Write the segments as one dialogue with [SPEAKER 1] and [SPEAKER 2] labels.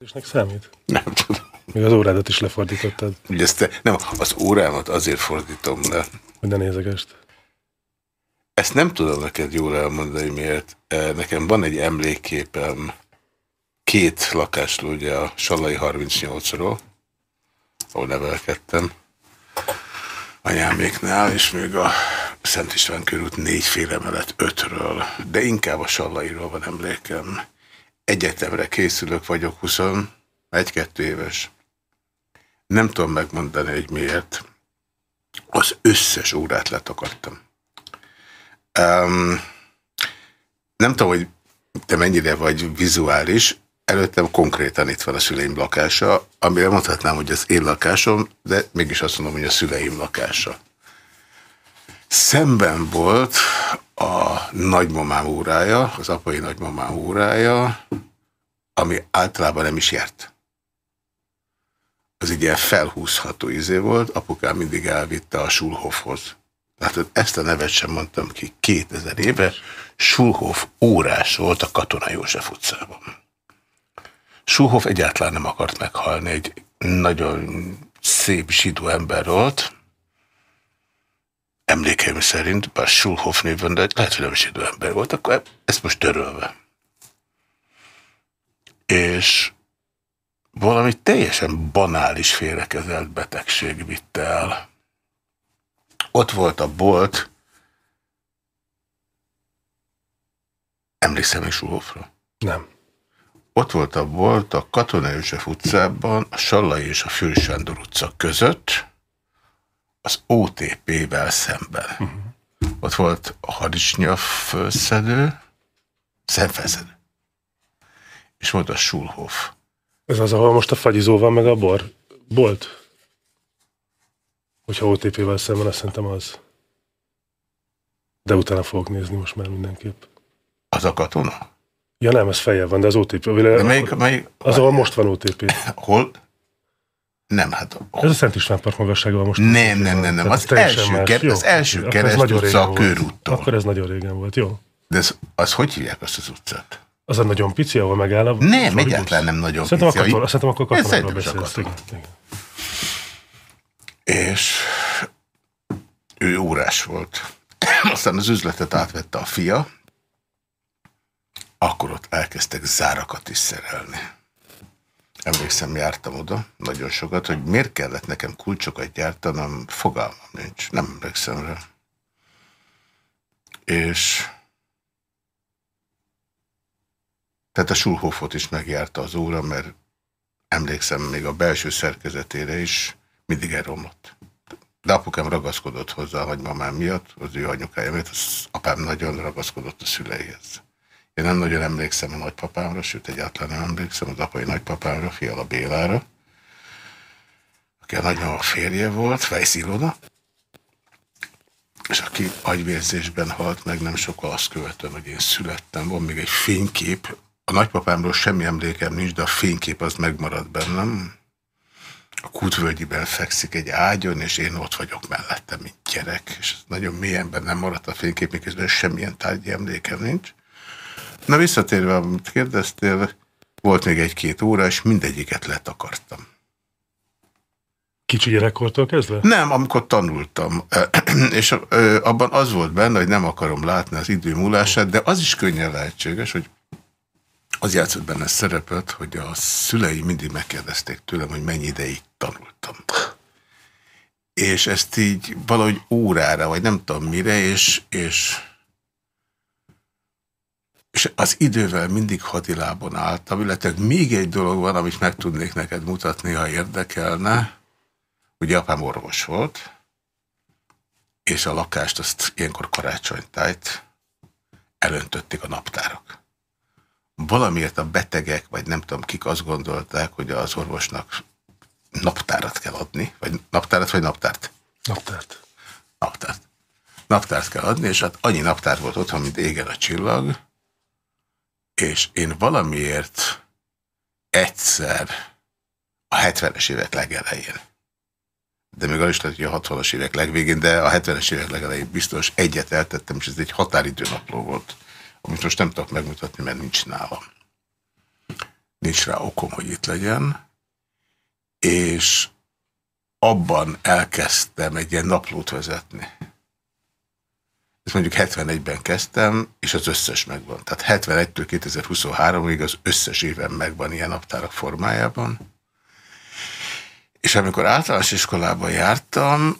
[SPEAKER 1] Fordításnak számít?
[SPEAKER 2] Nem tudom.
[SPEAKER 1] Még az órádat is lefordítottad,
[SPEAKER 2] Ugye ezt te, nem, az órámat azért fordítom le.
[SPEAKER 1] hogy ne nézegest.
[SPEAKER 2] Ezt nem tudom neked jól elmondani, miért. Eh, Nekem van egy emlékképem két lakásról, ugye a Salai 38-ról, ahol nevelkedtem, anyáméknál, és még a Szent István körút négyféle emelet ötről, de inkább a Sallairól van emlékem. Egyetemre készülök, vagyok 21-2 éves. Nem tudom megmondani, hogy miért. Az összes órát letakartam. Um, nem tudom, hogy te mennyire vagy vizuális, előttem konkrétan itt van a szüleim lakása, amire mondhatnám, hogy az én lakásom, de mégis azt mondom, hogy a szüleim lakása. Szemben volt a nagymamám órája, az apai nagymamám órája, ami általában nem is járt. Az egy ilyen felhúzható izé volt, apukám mindig elvitte a Schulhofhoz. Látod, ezt a nevet sem mondtam ki 2000 éve. Schulhof órás volt a Katona József utcában. Schulhof egyáltalán nem akart meghalni, egy nagyon szép zsidó ember volt, emlékeim szerint, bár Schulhof néven, de lehet, hogy nem zsidó ember volt, akkor ezt most törölve. És valami teljesen banális félrekezelt betegség vitte el. Ott volt a bolt, emlékszem is Schulhofra.
[SPEAKER 1] Nem.
[SPEAKER 2] Ott volt a bolt a Katona József utcában, a Sallai és a Fősándor utca között, az OTP-vel szemben. Uh -huh. Ott volt a harisnya felszedő, szemfelszedő. És volt a Schulhof.
[SPEAKER 1] Ez az, ahol most a fagyizó van, meg a bor? Bolt? Hogyha OTP-vel szemben, azt szerintem az. De utána fogok nézni most már mindenképp.
[SPEAKER 2] Az a katona?
[SPEAKER 1] Ja nem, ez feljebb van, de az OTP.
[SPEAKER 2] De melyik, melyik,
[SPEAKER 1] az, ahol most van OTP.
[SPEAKER 2] Hol? Nem, hát...
[SPEAKER 1] Oh. Ez a Szent István Park magasságban most.
[SPEAKER 2] Nem, nem, nem, nem. Az első, ker, az első kereszt utca a körúttól.
[SPEAKER 1] Akkor ez nagyon régen volt, jó.
[SPEAKER 2] De ez, az hogy hívják azt az utcát?
[SPEAKER 1] Az a nagyon pici, ahol megáll a...
[SPEAKER 2] Nem, egyáltalán nem nagyon
[SPEAKER 1] szerintem
[SPEAKER 2] pici.
[SPEAKER 1] Akkor, szerintem akkor katonáról beszélsz.
[SPEAKER 2] És ő órás volt. Aztán az üzletet átvette a fia, akkor ott elkezdtek zárakat is szerelni. Emlékszem, jártam oda nagyon sokat, hogy miért kellett nekem kulcsokat gyártanom, fogalmam nincs, nem emlékszem rá. És tehát a Schulhofot is megjárta az óra, mert emlékszem még a belső szerkezetére is mindig elromlott. De apukám ragaszkodott hozzá a nagymamám miatt, az ő anyukája miatt, az apám nagyon ragaszkodott a szüleihez. Én nem nagyon emlékszem a nagypapámra, sőt egyáltalán nem emlékszem az apai nagypapámra, Fiala Bélára, aki a nagymama férje volt, Weiss Ilona, és aki agyvérzésben halt meg nem sokkal azt követően, hogy én születtem. Van még egy fénykép, a nagypapámról semmi emlékem nincs, de a fénykép az megmaradt bennem. A kútvölgyiben fekszik egy ágyon, és én ott vagyok mellette, mint gyerek, és nagyon mélyen bennem maradt a fénykép, miközben semmilyen tárgyi emlékem nincs. Na visszatérve, amit kérdeztél, volt még egy-két óra, és mindegyiket letakartam.
[SPEAKER 1] Kicsi gyerekkortól kezdve?
[SPEAKER 2] Nem, amikor tanultam. és abban az volt benne, hogy nem akarom látni az idő múlását, de az is könnyen lehetséges, hogy az játszott benne szerepet, hogy a szülei mindig megkérdezték tőlem, hogy mennyi ideig tanultam. És ezt így valahogy órára, vagy nem tudom mire, és, és és az idővel mindig hadilában álltam, illetve még egy dolog van, amit meg tudnék neked mutatni, ha érdekelne. Ugye apám orvos volt, és a lakást azt ilyenkor karácsonytájt elöntötték a naptárak. Valamiért a betegek, vagy nem tudom kik azt gondolták, hogy az orvosnak naptárat kell adni, vagy naptárat, vagy naptárt?
[SPEAKER 1] Naptárt.
[SPEAKER 2] Naptárt. Naptárt kell adni, és hát annyi naptár volt otthon, mint égen a csillag, és én valamiért egyszer a 70-es évek legelején, de még az is lehet, hogy a 60-as évek legvégén, de a 70-es évek legelején biztos egyet eltettem, és ez egy határidőnapló volt, amit most nem tudok megmutatni, mert nincs nálam. nincs rá okom, hogy itt legyen, és abban elkezdtem egy ilyen naplót vezetni. Ezt mondjuk 71-ben kezdtem, és az összes megvan. Tehát 71-től 2023-ig az összes éven megvan ilyen naptárak formájában. És amikor általános iskolában jártam,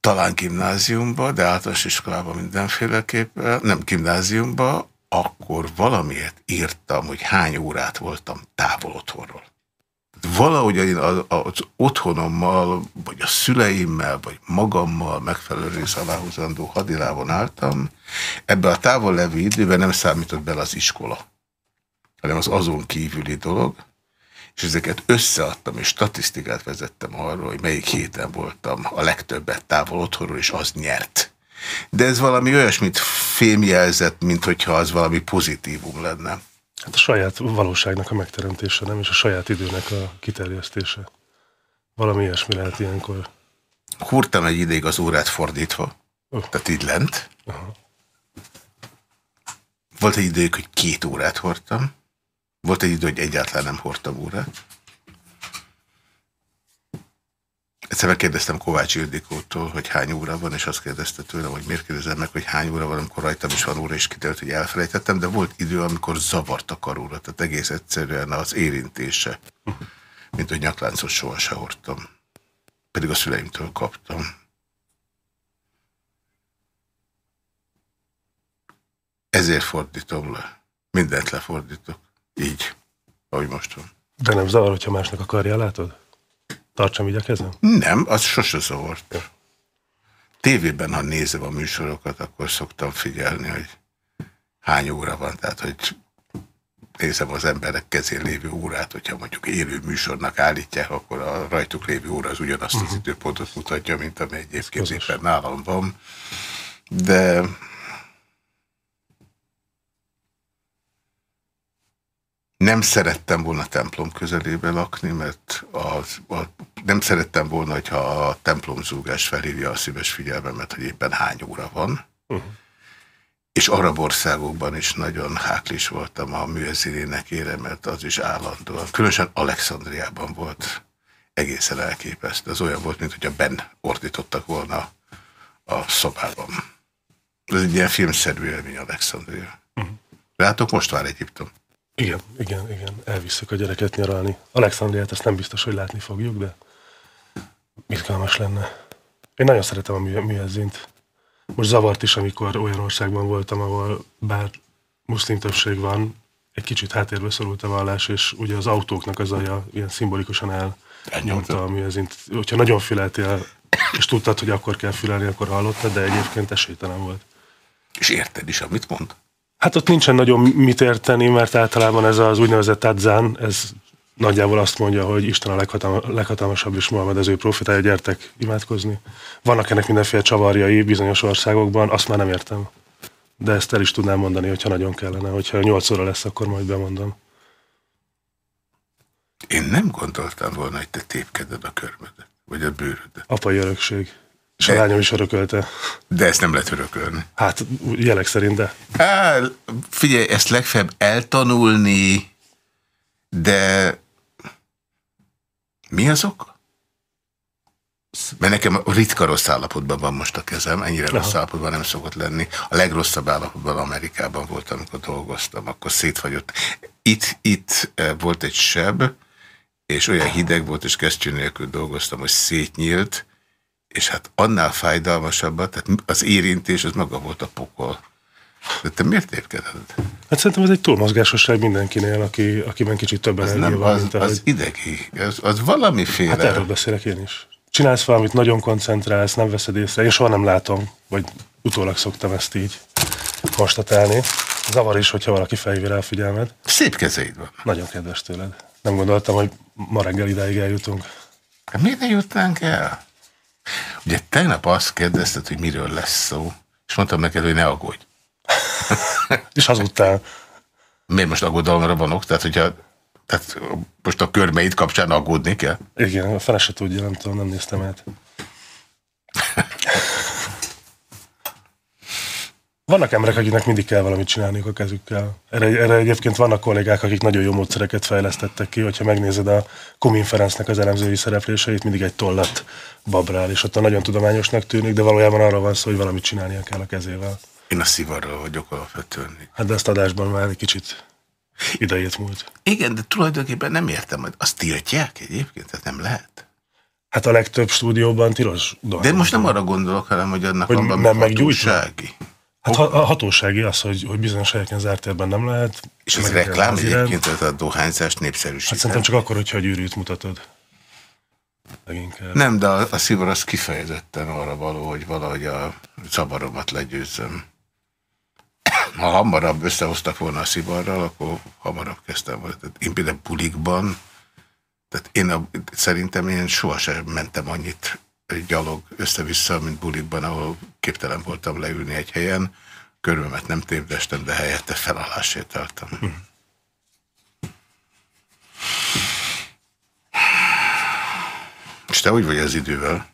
[SPEAKER 2] talán gimnáziumba, de általános iskolában mindenféleképpen, nem gimnáziumba, akkor valamiért írtam, hogy hány órát voltam távol otthonról. Valahogy én az otthonommal, vagy a szüleimmel, vagy magammal megfelelő rész aláhúzandó hadilávon álltam. Ebbe a távol levő időben nem számított bele az iskola, hanem az azon kívüli dolog és ezeket összeadtam, és statisztikát vezettem arról, hogy melyik héten voltam a legtöbbet távol otthonról, és az nyert. De ez valami olyasmit fémjelzett, mint hogyha az valami pozitívum lenne.
[SPEAKER 1] Hát a saját valóságnak a megteremtése, nem? És a saját időnek a kiterjesztése. Valami ilyesmi lehet ilyenkor.
[SPEAKER 2] Húrtam egy ideig az órát fordítva. Uh. Tehát így lent. -huh. Volt egy idők, hogy két órát hordtam. Volt egy idő, hogy egyáltalán nem hordtam órát. Egyszer megkérdeztem Kovács Ildikótól, hogy hány óra van, és azt kérdezte tőlem, hogy miért kérdezem meg, hogy hány óra van, amikor rajtam is van óra, és kitelt, hogy elfelejtettem, de volt idő, amikor zavart a karóra, tehát egész egyszerűen az érintése, mint hogy nyakláncot soha se hordtam. Pedig a szüleimtől kaptam. Ezért fordítom le. Mindent lefordítok. Így, ahogy most van.
[SPEAKER 1] De nem zavar, hogyha másnak akarja, látod? Tartsam így a kezem?
[SPEAKER 2] Nem, az sose zavart. Ja. Tévében, ha nézem a műsorokat, akkor szoktam figyelni, hogy hány óra van, tehát hogy nézem az emberek kezén lévő órát, hogyha mondjuk élő műsornak állítják, akkor a rajtuk lévő óra az ugyanazt az uh mhm. -huh. időpontot mutatja, mint ami egyébként éppen nálam van. De Nem szerettem volna templom közelébe lakni, mert az, a, nem szerettem volna, hogyha a templom zúgás felhívja a szíves figyelmemet, hogy éppen hány óra van. Uh -huh. És arab országokban is nagyon háklis voltam a műezinénekére, mert az is állandóan. Különösen Alexandriában volt egészen elképesztő. Az olyan volt, mint hogyha Ben ordítottak volna a szobában. Ez egy ilyen filmszerű élmény Alexandria. Uh -huh. Látok, most vár Egyiptom.
[SPEAKER 1] Igen, igen, igen. Elvisszük a gyereket nyaralni. Alexandriát ezt nem biztos, hogy látni fogjuk, de izgalmas lenne. Én nagyon szeretem a műezzint. Most zavart is, amikor olyan országban voltam, ahol bár muszlim többség van, egy kicsit háttérbe szorult a vallás, és ugye az autóknak az aja ilyen szimbolikusan elnyomta a műezint. Hogyha nagyon füleltél, és tudtad, hogy akkor kell fülelni, akkor hallottad, de egyébként esélytelen volt.
[SPEAKER 2] És érted is, amit mond?
[SPEAKER 1] Hát ott nincsen nagyon mit érteni, mert általában ez az úgynevezett adzán, ez nagyjából azt mondja, hogy Isten a leghatalma, leghatalmasabb és Mohamed az ő profitája, gyertek imádkozni. Vannak ennek mindenféle csavarjai bizonyos országokban, azt már nem értem. De ezt el is tudnám mondani, hogyha nagyon kellene. Hogyha nyolc óra lesz, akkor majd bemondom.
[SPEAKER 2] Én nem gondoltam volna, hogy te tépkeded a körmödet, vagy a bőrödet.
[SPEAKER 1] Apai örökség. És de, a lányom is örökölte.
[SPEAKER 2] De ezt nem lehet örökölni.
[SPEAKER 1] Hát jelek szerint, de.
[SPEAKER 2] Há, figyelj, ezt legfeljebb eltanulni, de mi az oka? Mert nekem ritka rossz állapotban van most a kezem, ennyire Aha. rossz állapotban nem szokott lenni. A legrosszabb állapotban Amerikában voltam, amikor dolgoztam, akkor szétfagyott. Itt, itt eh, volt egy seb, és olyan hideg volt, és kesztyű nélkül dolgoztam, hogy szétnyílt, és hát annál fájdalmasabbat, tehát az érintés, az maga volt a pokol. De te miért érkeded?
[SPEAKER 1] Hát szerintem ez egy túlmozgásosság mindenkinél, aki, akiben kicsit több
[SPEAKER 2] energia van. Az, mint az idegi, az, az valamiféle... Hát
[SPEAKER 1] erről beszélek én is. Csinálsz valamit, nagyon koncentrálsz, nem veszed észre. Én soha nem látom, vagy utólag szoktam ezt így konstatálni. Zavar is, hogyha valaki felhívja rá a figyelmed.
[SPEAKER 2] Szép kezeid van.
[SPEAKER 1] Nagyon kedves tőled. Nem gondoltam, hogy ma reggel idáig eljutunk.
[SPEAKER 2] Hát miért ne jutnánk el? Ugye tegnap azt kérdezted, hogy miről lesz szó, és mondtam neked, hogy ne aggódj.
[SPEAKER 1] és hazudtál.
[SPEAKER 2] Miért most aggodalomra vanok? Tehát, hogyha tehát most a körmeid kapcsán aggódni kell?
[SPEAKER 1] Igen, a fele se tudja, nem tudom, nem néztem át. Vannak emberek, akiknek mindig kell valamit csinálniuk a kezükkel. Erre, erre egyébként vannak kollégák, akik nagyon jó módszereket fejlesztettek ki, hogyha megnézed a Kumin Ferencnek az elemzői szerepléseit, mindig egy tollat babrál, és ott a nagyon tudományosnak tűnik, de valójában arról van szó, hogy valamit csinálnia kell a kezével.
[SPEAKER 2] Én a szivarral vagyok alapvetően.
[SPEAKER 1] Hát de ezt adásban már egy kicsit idejét múlt.
[SPEAKER 2] Igen, de tulajdonképpen nem értem, hogy azt tiltják egyébként, tehát nem lehet.
[SPEAKER 1] Hát a legtöbb stúdióban tilos
[SPEAKER 2] dolog. De most nem arra gondolok, hanem hogy annak
[SPEAKER 1] hogy van nem hatósági. Hát a hatósági az, hogy, hogy bizonyos helyeken zárt térben nem lehet.
[SPEAKER 2] És ez reklám egyébként, ez a dohányzást népszerűsít.
[SPEAKER 1] Hát szerintem csak akkor, hogyha a gyűrűt mutatod.
[SPEAKER 2] Leginkább. Nem, de a, a szívar az kifejezetten arra való, hogy valahogy a szabaromat legyőzzem. Ha hamarabb összehoztak volna a szivarral, akkor hamarabb kezdtem volna. Tehát én például bulikban, tehát én a, szerintem én sohasem mentem annyit gyalog össze-vissza, mint bulikban, ahol képtelen voltam leülni egy helyen. Körülmet nem tévdestem, de helyette felállásért álltam. Hm. És te úgy vagy az idővel?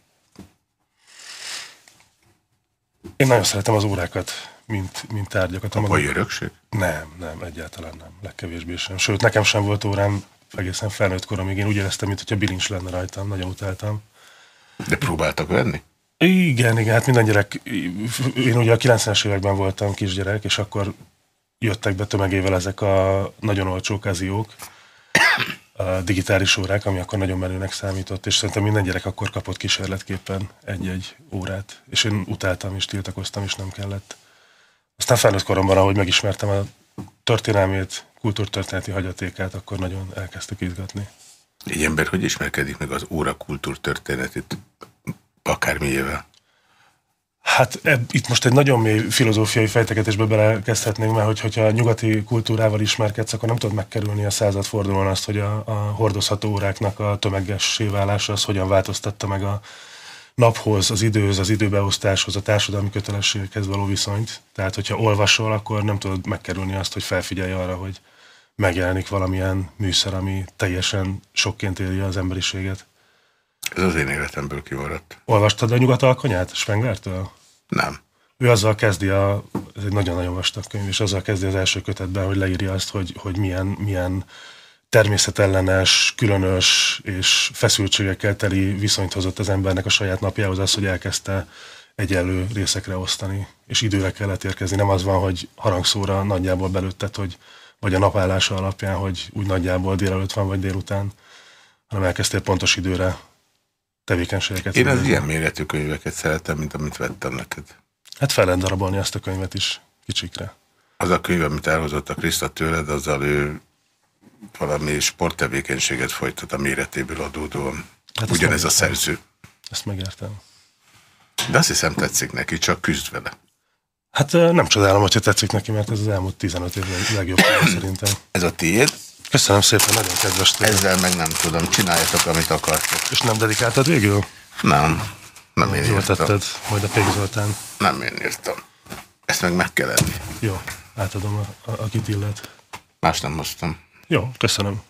[SPEAKER 1] Én nagyon szeretem az órákat, mint, mint tárgyakat.
[SPEAKER 2] A mai örökség?
[SPEAKER 1] Nem, nem, egyáltalán nem. Legkevésbé sem. Sőt, nekem sem volt órám egészen felnőtt koromig. Én úgy éreztem, mintha bilincs lenne rajtam. Nagyon utáltam.
[SPEAKER 2] De próbáltak venni?
[SPEAKER 1] Igen, igen, hát minden gyerek, én ugye a 90-es években voltam kisgyerek, és akkor jöttek be tömegével ezek a nagyon olcsó kaziók, a digitális órák, ami akkor nagyon menőnek számított, és szerintem minden gyerek akkor kapott kísérletképpen egy-egy órát, és én utáltam, és tiltakoztam, és nem kellett. Aztán felnőtt koromban, ahogy megismertem a történelmét, kultúrtörténeti hagyatékát, akkor nagyon elkezdtek izgatni.
[SPEAKER 2] Egy ember hogy ismerkedik meg az óra kultúrtörténetét akármiével?
[SPEAKER 1] Hát eb, itt most egy nagyon mély filozófiai fejtegetésbe belekezdhetnénk, mert hogy, hogyha a nyugati kultúrával ismerkedsz, akkor nem tudod megkerülni a századfordulón azt, hogy a, a hordozható óráknak a tömegessé válása az hogyan változtatta meg a naphoz, az időhöz, az időbeosztáshoz, a társadalmi kötelességekhez való viszonyt. Tehát, hogyha olvasol, akkor nem tudod megkerülni azt, hogy felfigyelj arra, hogy megjelenik valamilyen műszer, ami teljesen sokként éri az emberiséget.
[SPEAKER 2] Ez az én életemből kimaradt.
[SPEAKER 1] Olvastad a nyugat alkonyát Spenglertől?
[SPEAKER 2] Nem.
[SPEAKER 1] Ő azzal kezdi, a, ez egy nagyon-nagyon vastag könyv, és azzal kezdi az első kötetben, hogy leírja azt, hogy, hogy milyen, milyen természetellenes, különös és feszültségekkel teli viszonyt hozott az embernek a saját napjához az, hogy elkezdte egyenlő részekre osztani, és időre kellett érkezni. Nem az van, hogy harangszóra nagyjából belőtted, hogy vagy a napállása alapján, hogy úgy nagyjából délelőtt van, vagy délután, hanem elkezdtél pontos időre tevékenységeket.
[SPEAKER 2] Én az ilyen méretű könyveket szeretem, mint amit vettem neked.
[SPEAKER 1] Hát fel lehet darabolni azt a könyvet is kicsikre.
[SPEAKER 2] Az a könyv, amit elhozott a Kriszta tőled, azzal ő valami sporttevékenységet folytat a méretéből adódóan. Hát Ugyanez a szerző.
[SPEAKER 1] Ezt megértem.
[SPEAKER 2] De azt hiszem tetszik neki, csak küzd vele.
[SPEAKER 1] Hát nem csodálom, hogyha tetszik neki, mert ez az elmúlt 15 év legjobb szerintem.
[SPEAKER 2] Ez a tiéd?
[SPEAKER 1] Köszönöm szépen, nagyon kedves
[SPEAKER 2] tőle. Ezzel meg nem tudom, csináljatok, amit akartok.
[SPEAKER 1] És nem dedikáltad végül?
[SPEAKER 2] Nem, nem én írtam. tetted,
[SPEAKER 1] majd a Pék Zoltán.
[SPEAKER 2] Nem én írtam. Ezt meg meg kell enni.
[SPEAKER 1] Jó, átadom, a, a, akit illet.
[SPEAKER 2] Más nem hoztam.
[SPEAKER 1] Jó, köszönöm.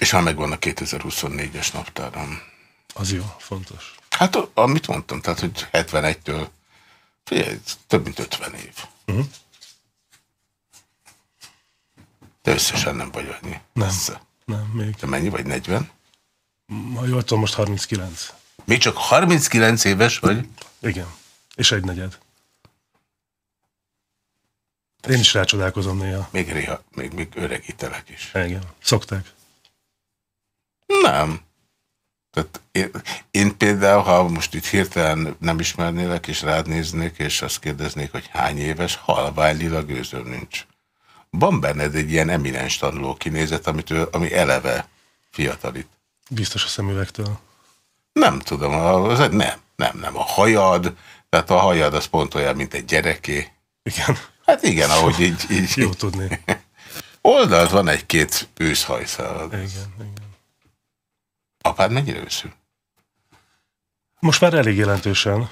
[SPEAKER 2] És ha megvan a 2024-es naptáram.
[SPEAKER 1] Az jó, fontos.
[SPEAKER 2] Hát amit mondtam, tehát hogy 71-től figyelj, több mint 50 év. Uh -huh. De összesen nem vagy annyi.
[SPEAKER 1] Nem, Össze. nem, még.
[SPEAKER 2] De mennyi vagy, 40?
[SPEAKER 1] Ma jól tudom, most 39.
[SPEAKER 2] Még csak 39 éves vagy?
[SPEAKER 1] Igen, és egy negyed. Én is rácsodálkozom néha.
[SPEAKER 2] Még, réha, még, még öregítelek is.
[SPEAKER 1] Igen, szokták.
[SPEAKER 2] Nem. Tehát én, én például, ha most itt hirtelen nem ismernélek, és rád néznék, és azt kérdeznék, hogy hány éves, halvány lila gőzöm nincs. Van benned egy ilyen eminens tanuló kinézet, amit ami eleve fiatalít.
[SPEAKER 1] Biztos a szemüvegtől.
[SPEAKER 2] Nem tudom, az, nem, nem, nem. A hajad, tehát a hajad az pont olyan, mint egy gyereké.
[SPEAKER 1] Igen.
[SPEAKER 2] Hát igen, ahogy így... így
[SPEAKER 1] Jó tudni.
[SPEAKER 2] Oldalt van egy-két őszhajszálad.
[SPEAKER 1] Igen, igen.
[SPEAKER 2] Apád mennyire őszül?
[SPEAKER 1] Most már elég jelentősen,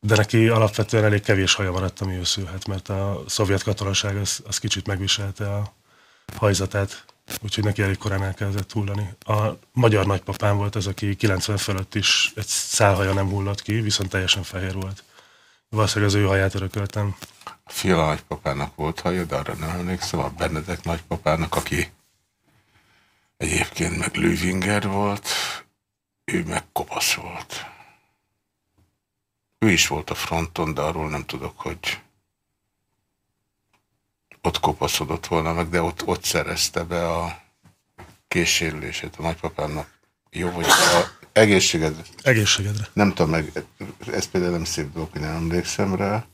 [SPEAKER 1] de neki alapvetően elég kevés haja maradt, ami őszülhet, mert a szovjet katonaság az, az kicsit megviselte a hajzatát. úgyhogy neki elég korán elkezdett hullani. A magyar nagypapám volt az, aki 90 fölött is egy szálhaja nem hullott ki, viszont teljesen fehér volt. Valószínűleg az ő haját örököltem.
[SPEAKER 2] A Fiala nagypapának volt haja, de arra nem emlékszem, a Benedek nagypapának, aki egyébként meg Lüvinger volt, ő meg kopasz volt. Ő is volt a fronton, de arról nem tudok, hogy ott kopaszodott volna meg, de ott, ott szerezte be a készsérülését a nagypapámnak. Jó, hogy a egészségedre.
[SPEAKER 1] Egészségedre.
[SPEAKER 2] Nem tudom meg, ez például nem szép dolog, hogy nem emlékszem rá,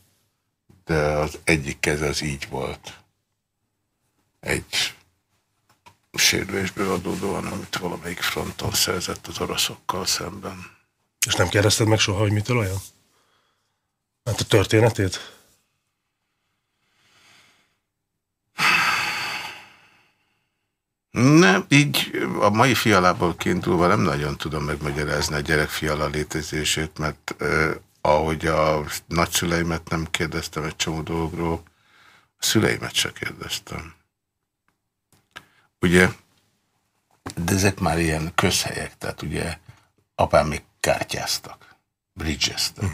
[SPEAKER 2] de az egyik kez az így volt. Egy sérülésből adódóan, amit valamelyik fronton szerzett az oroszokkal szemben.
[SPEAKER 1] És nem kérdezted meg soha, hogy mitől olyan? Hát a történetét?
[SPEAKER 2] Nem, így a mai fialából kiindulva nem nagyon tudom megmagyarázni a gyerek fiala létezését, mert eh, ahogy a nagyszüleimet nem kérdeztem egy csomó dolgról, a szüleimet se kérdeztem. Ugye, de ezek már ilyen közhelyek, tehát ugye apám még kártyáztak, bridgeztek. Mm.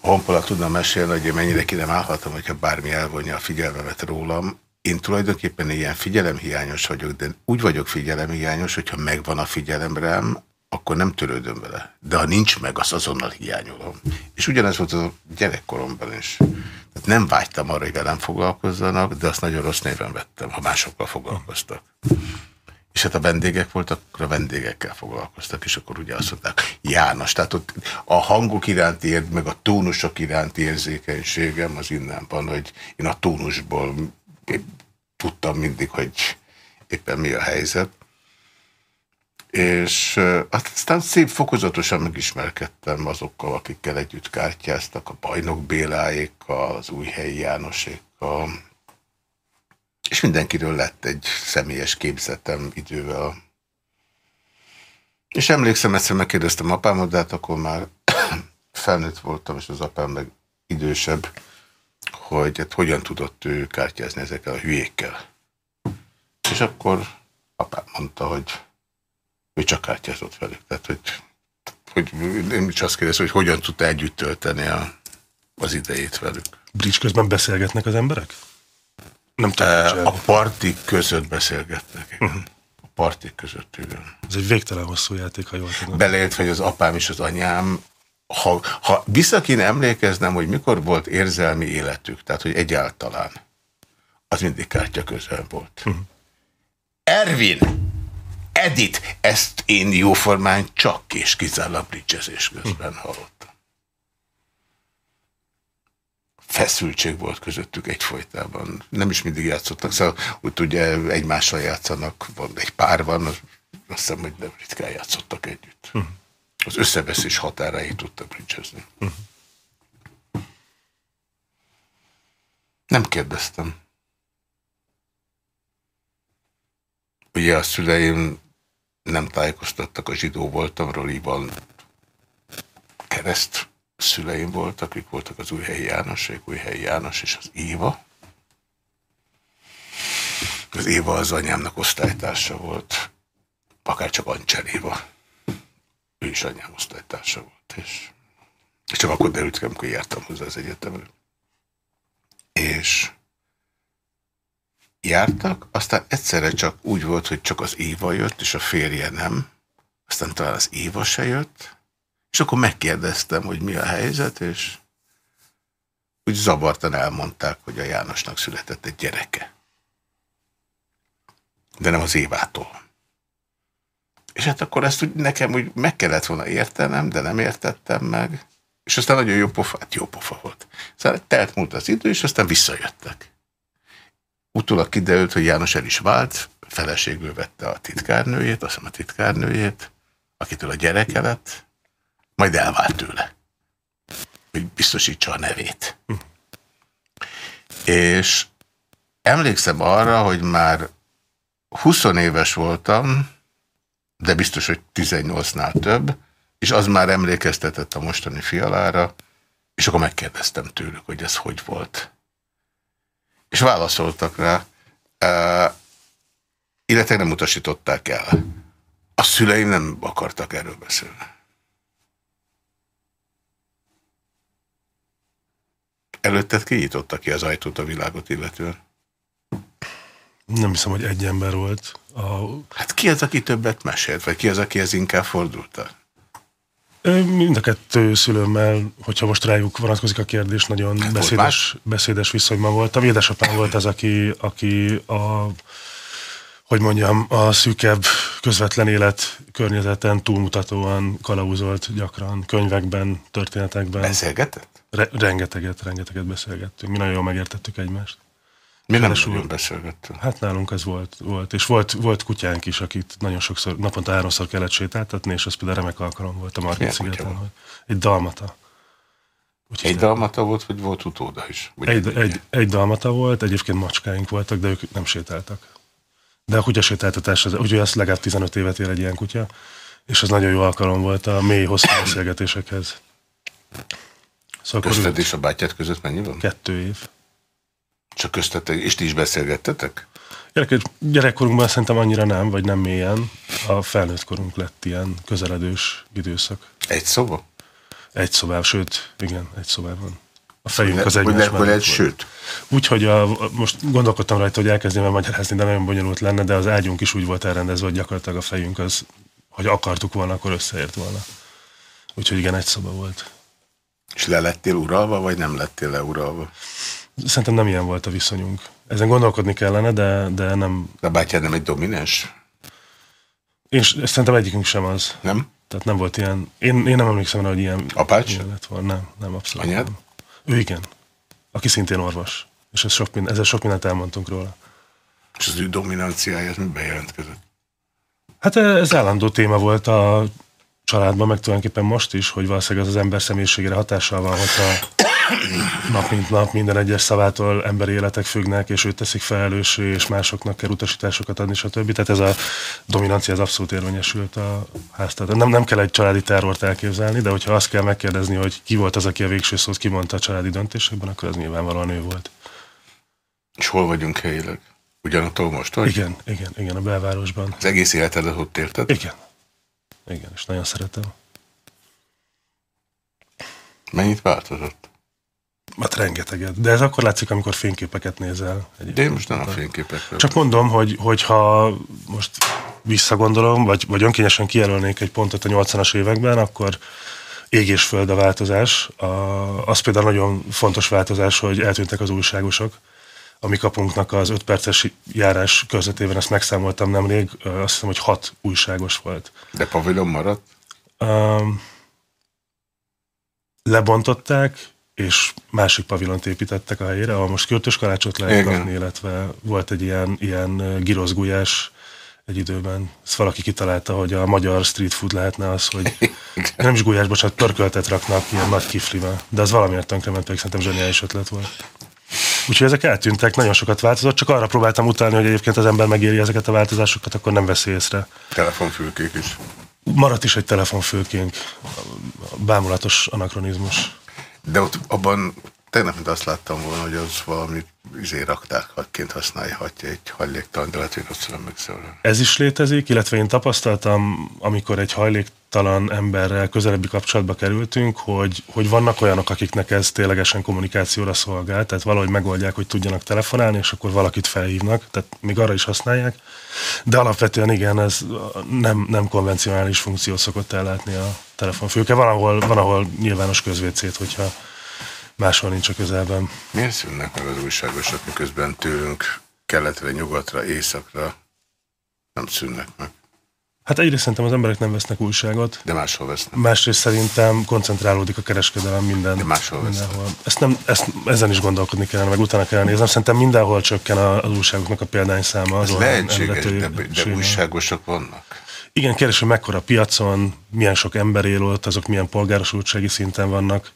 [SPEAKER 2] Honpola tudna mesélni, hogy én mennyire ki nem állhatom, hogyha bármi elvonja a figyelmemet rólam, én tulajdonképpen ilyen figyelemhiányos vagyok, de úgy vagyok figyelemhiányos, hogyha megvan a figyelem rám, akkor nem törődöm vele. De ha nincs meg, azt azonnal hiányolom. És ugyanez volt a gyerekkoromban is. Nem vágytam arra, hogy velem foglalkozzanak, de azt nagyon rossz néven vettem, ha másokkal foglalkoztak. És hát a vendégek voltak, akkor a vendégekkel foglalkoztak, és akkor ugye azt mondták, János, tehát ott a hangok iránti, ér, meg a tónusok iránti érzékenységem az innen van, hogy én a tónusból tudtam mindig, hogy éppen mi a helyzet. És aztán szép fokozatosan megismerkedtem azokkal, akikkel együtt kártyáztak, a Bajnok Béláékkal, az Újhelyi Jánosékkal, és mindenkiről lett egy személyes képzetem idővel. És emlékszem, egyszer megkérdeztem apámot, de hát akkor már felnőtt voltam, és az apám meg idősebb hogy hát hogyan tudott ő kártyázni ezekkel a hülyékkel. És akkor apám mondta, hogy ő csak kártyázott velük. Tehát, hogy, hogy én is azt kérdezem, hogy hogyan tudta együtt tölteni a, az idejét velük.
[SPEAKER 1] Bridge közben beszélgetnek az emberek?
[SPEAKER 2] Nem tudom. A partik között beszélgetnek. Uh -huh. A partik között, igen.
[SPEAKER 1] Ez egy végtelen hosszú játék, ha jól
[SPEAKER 2] tudom. Beleért, hogy az apám és az anyám ha, ha vissza kéne emlékeznem, hogy mikor volt érzelmi életük, tehát hogy egyáltalán, az mindig kártya közel volt. Uh mhm. -huh. Ervin, Edith, ezt én jóformán csak és kizárólag bridgezés közben mhm. hallottam. Feszültség volt közöttük egyfolytában. Nem is mindig játszottak, szóval úgy ugye egymással játszanak, van egy pár van, azt hiszem, hogy nem ritkán játszottak együtt. Uh mhm. -huh az összeveszés határáig tudta bridgezni. Uh -huh. Nem kérdeztem. Ugye a szüleim nem tájékoztattak, a zsidó voltam, Roliban kereszt szüleim voltak, ők voltak az Újhelyi János, ők Újhelyi János és az Éva. Az Éva az anyámnak osztálytársa volt, akár csak Ancser Éva ő is anyám osztálytársa volt, és, és csak akkor derült ki, amikor jártam hozzá az egyetemre. És jártak, aztán egyszerre csak úgy volt, hogy csak az Éva jött, és a férje nem, aztán talán az Éva se jött, és akkor megkérdeztem, hogy mi a helyzet, és úgy zavartan elmondták, hogy a Jánosnak született egy gyereke. De nem az Évától. És hát akkor ezt úgy nekem úgy meg kellett volna értenem, de nem értettem meg. És aztán nagyon jó pofa, hát jó pofa volt. Szóval telt múlt az idő, és aztán visszajöttek. Utólag kiderült, hogy János el is vált, feleségül vette a titkárnőjét, azt hiszem a titkárnőjét, akitől a gyereke lett, majd elvált tőle, hogy biztosítsa a nevét. És emlékszem arra, hogy már 20 éves voltam, de biztos, hogy 18-nál több, és az már emlékeztetett a mostani fialára, és akkor megkérdeztem tőlük, hogy ez hogy volt. És válaszoltak rá, Uh, illetve nem utasították el. A szüleim nem akartak erről beszélni. Előtted kinyitotta ki az ajtót a világot illetően?
[SPEAKER 1] Nem hiszem, hogy egy ember volt. A...
[SPEAKER 2] Hát ki az, aki többet mesélt, vagy ki az, aki ez inkább fordult
[SPEAKER 1] Mind a kettő szülőmmel, hogyha most rájuk vonatkozik a kérdés, nagyon hát beszédes, beszédes viszonyban voltam. Édesapám volt az, aki, aki a, hogy mondjam, a szűkebb közvetlen élet környezeten túlmutatóan kalauzolt gyakran, könyvekben, történetekben.
[SPEAKER 2] Beszélgetett?
[SPEAKER 1] Re rengeteget, rengeteget beszélgettünk. Mi nagyon jól megértettük egymást.
[SPEAKER 2] Mi nem nagyon beszélgettünk?
[SPEAKER 1] Hát nálunk ez volt, volt. És volt, volt kutyánk is, akit nagyon sokszor, naponta háromszor kellett sétáltatni, és az például remek alkalom volt a Margit szigeten. Hogy egy dalmata.
[SPEAKER 2] Úgyhogy egy dalmata volt, vagy volt utóda is?
[SPEAKER 1] egy, egy, egy dalmata volt, egyébként macskáink voltak, de ők nem sétáltak. De a kutya sétáltatás, az, ugye az legalább 15 évet ér egy ilyen kutya, és az nagyon jó alkalom volt a mély, hosszú beszélgetésekhez.
[SPEAKER 2] Szóval Közted és a bátyád között mennyi van?
[SPEAKER 1] Kettő év.
[SPEAKER 2] Csak köztetek, és ti is beszélgettetek?
[SPEAKER 1] Gyerek, gyerekkorunkban szerintem annyira nem, vagy nem mélyen. A felnőtt korunk lett ilyen közeledős időszak.
[SPEAKER 2] Egy szoba?
[SPEAKER 1] Egy szobában, sőt, igen, egy szobában. A fejünk az egymás
[SPEAKER 2] mellett lehet, sőt?
[SPEAKER 1] Úgyhogy a, most gondolkodtam rajta, hogy elkezdjem magyarázni, de nagyon bonyolult lenne, de az ágyunk is úgy volt elrendezve, hogy gyakorlatilag a fejünk az, hogy akartuk volna, akkor összeért volna. Úgyhogy igen, egy szoba volt.
[SPEAKER 2] És le lettél uralva, vagy nem lettél le uralva?
[SPEAKER 1] Szerintem nem ilyen volt a viszonyunk. Ezen gondolkodni kellene, de, de nem...
[SPEAKER 2] De bátyád nem egy domináns?
[SPEAKER 1] Én szerintem egyikünk sem az.
[SPEAKER 2] Nem?
[SPEAKER 1] Tehát nem volt ilyen... Én, én nem emlékszem rá, hogy ilyen...
[SPEAKER 2] Apács? Ilyen
[SPEAKER 1] lett volna. Nem, nem, abszolút
[SPEAKER 2] Anyád?
[SPEAKER 1] Nem. Ő igen. Aki szintén orvos. És ez sok, ezzel sok mindent elmondtunk róla.
[SPEAKER 2] És az ő dominanciája, ez miben jelentkezett?
[SPEAKER 1] Hát ez állandó téma volt a családban, meg tulajdonképpen most is, hogy valószínűleg az az ember személyiségére hatással van, hogyha nap mint nap minden egyes szavától emberi életek függnek, és őt teszik felelőssé, és másoknak kell utasításokat adni, stb. Tehát ez a dominancia az abszolút érvényesült a háztartásban. Nem, nem kell egy családi terrort elképzelni, de hogyha azt kell megkérdezni, hogy ki volt az, aki a végső szót kimondta a családi döntésekben, akkor az nyilvánvalóan ő volt.
[SPEAKER 2] És hol vagyunk helyileg? Ugyanattól most, vagy?
[SPEAKER 1] Igen, igen, igen, a belvárosban.
[SPEAKER 2] Az egész életedet ott érted?
[SPEAKER 1] Igen. Igen, és nagyon szeretem.
[SPEAKER 2] Mennyit változott?
[SPEAKER 1] Hát rengeteget. De ez akkor látszik, amikor fényképeket nézel.
[SPEAKER 2] De én most nem a fényképekről.
[SPEAKER 1] Csak mondom, hogy, hogyha most visszagondolom, vagy, vagy önkényesen kijelölnék egy pontot a 80-as években, akkor ég és föld a változás. A, az például nagyon fontos változás, hogy eltűntek az újságosok. A mi kapunknak az 5 perces járás közvetében, ezt megszámoltam nemrég, azt hiszem, hogy hat újságos volt.
[SPEAKER 2] De pavilon maradt?
[SPEAKER 1] Um, lebontották, és másik pavilont építettek a helyére, ahol most kürtös kalácsot lehet Igen. kapni, illetve volt egy ilyen, ilyen girozgújás egy időben. Ezt valaki kitalálta, hogy a magyar street food lehetne az, hogy nem is gulyás, bocsánat, pörköltet raknak ilyen nagy kiflivel. De az valamiért tönkrement, pedig szerintem zseniális ötlet volt. Úgyhogy ezek eltűntek, nagyon sokat változott, csak arra próbáltam utalni, hogy egyébként az ember megéri ezeket a változásokat, akkor nem veszi észre.
[SPEAKER 2] Telefonfülkék is.
[SPEAKER 1] Maradt is egy telefonfülkénk. Bámulatos anakronizmus.
[SPEAKER 2] De ott abban tegnap, mint azt láttam volna, hogy az valami izé rakták, hagyként használja, hagyja egy hajléktalan, de lehet, hogy rosszul.
[SPEAKER 1] Ez is létezik, illetve én tapasztaltam, amikor egy hajléktalan emberrel közelebbi kapcsolatba kerültünk, hogy, hogy vannak olyanok, akiknek ez ténylegesen kommunikációra szolgál, tehát valahogy megoldják, hogy tudjanak telefonálni, és akkor valakit felhívnak, tehát még arra is használják. De alapvetően igen, ez nem, nem konvencionális funkció szokott ellátni a telefonfülke. Van, ahol, van, ahol nyilvános közvécét, hogyha máshol nincs a közelben.
[SPEAKER 2] Miért szűnnek meg az újságosok, miközben tőlünk keletre, nyugatra, északra nem szűnnek meg?
[SPEAKER 1] Hát egyrészt szerintem az emberek nem vesznek újságot.
[SPEAKER 2] De máshol vesznek.
[SPEAKER 1] Másrészt szerintem koncentrálódik a kereskedelem minden,
[SPEAKER 2] De máshol
[SPEAKER 1] mindenhol. Ezt nem, ezt, ezen is gondolkodni kellene, meg utána kell nézni. Szerintem mindenhol csökken az újságoknak a példányszáma.
[SPEAKER 2] Az lehetséges, de, de újságosok vannak.
[SPEAKER 1] Igen, kérdés, hogy mekkora piacon, milyen sok ember él ott, azok milyen polgárosultsági szinten vannak.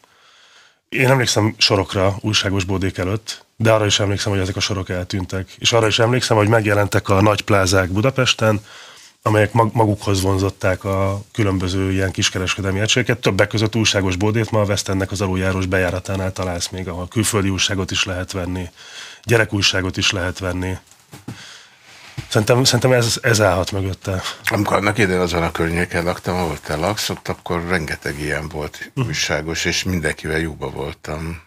[SPEAKER 1] Én emlékszem sorokra újságos bódék előtt, de arra is emlékszem, hogy ezek a sorok eltűntek. És arra is emlékszem, hogy megjelentek a nagy plázák Budapesten, amelyek magukhoz vonzották a különböző ilyen kiskereskedelmi egységeket. Többek között újságos bódét ma a West az aluljárós bejáratánál találsz még, ahol külföldi újságot is lehet venni, gyerekújságot is lehet venni. Szerintem, szerintem ez, ez állhat mögötte.
[SPEAKER 2] Amikor annak idején azon a környéken laktam, ahol te laksz, ott akkor rengeteg ilyen volt
[SPEAKER 1] Hm.
[SPEAKER 2] újságos, és mindenkivel jóba voltam.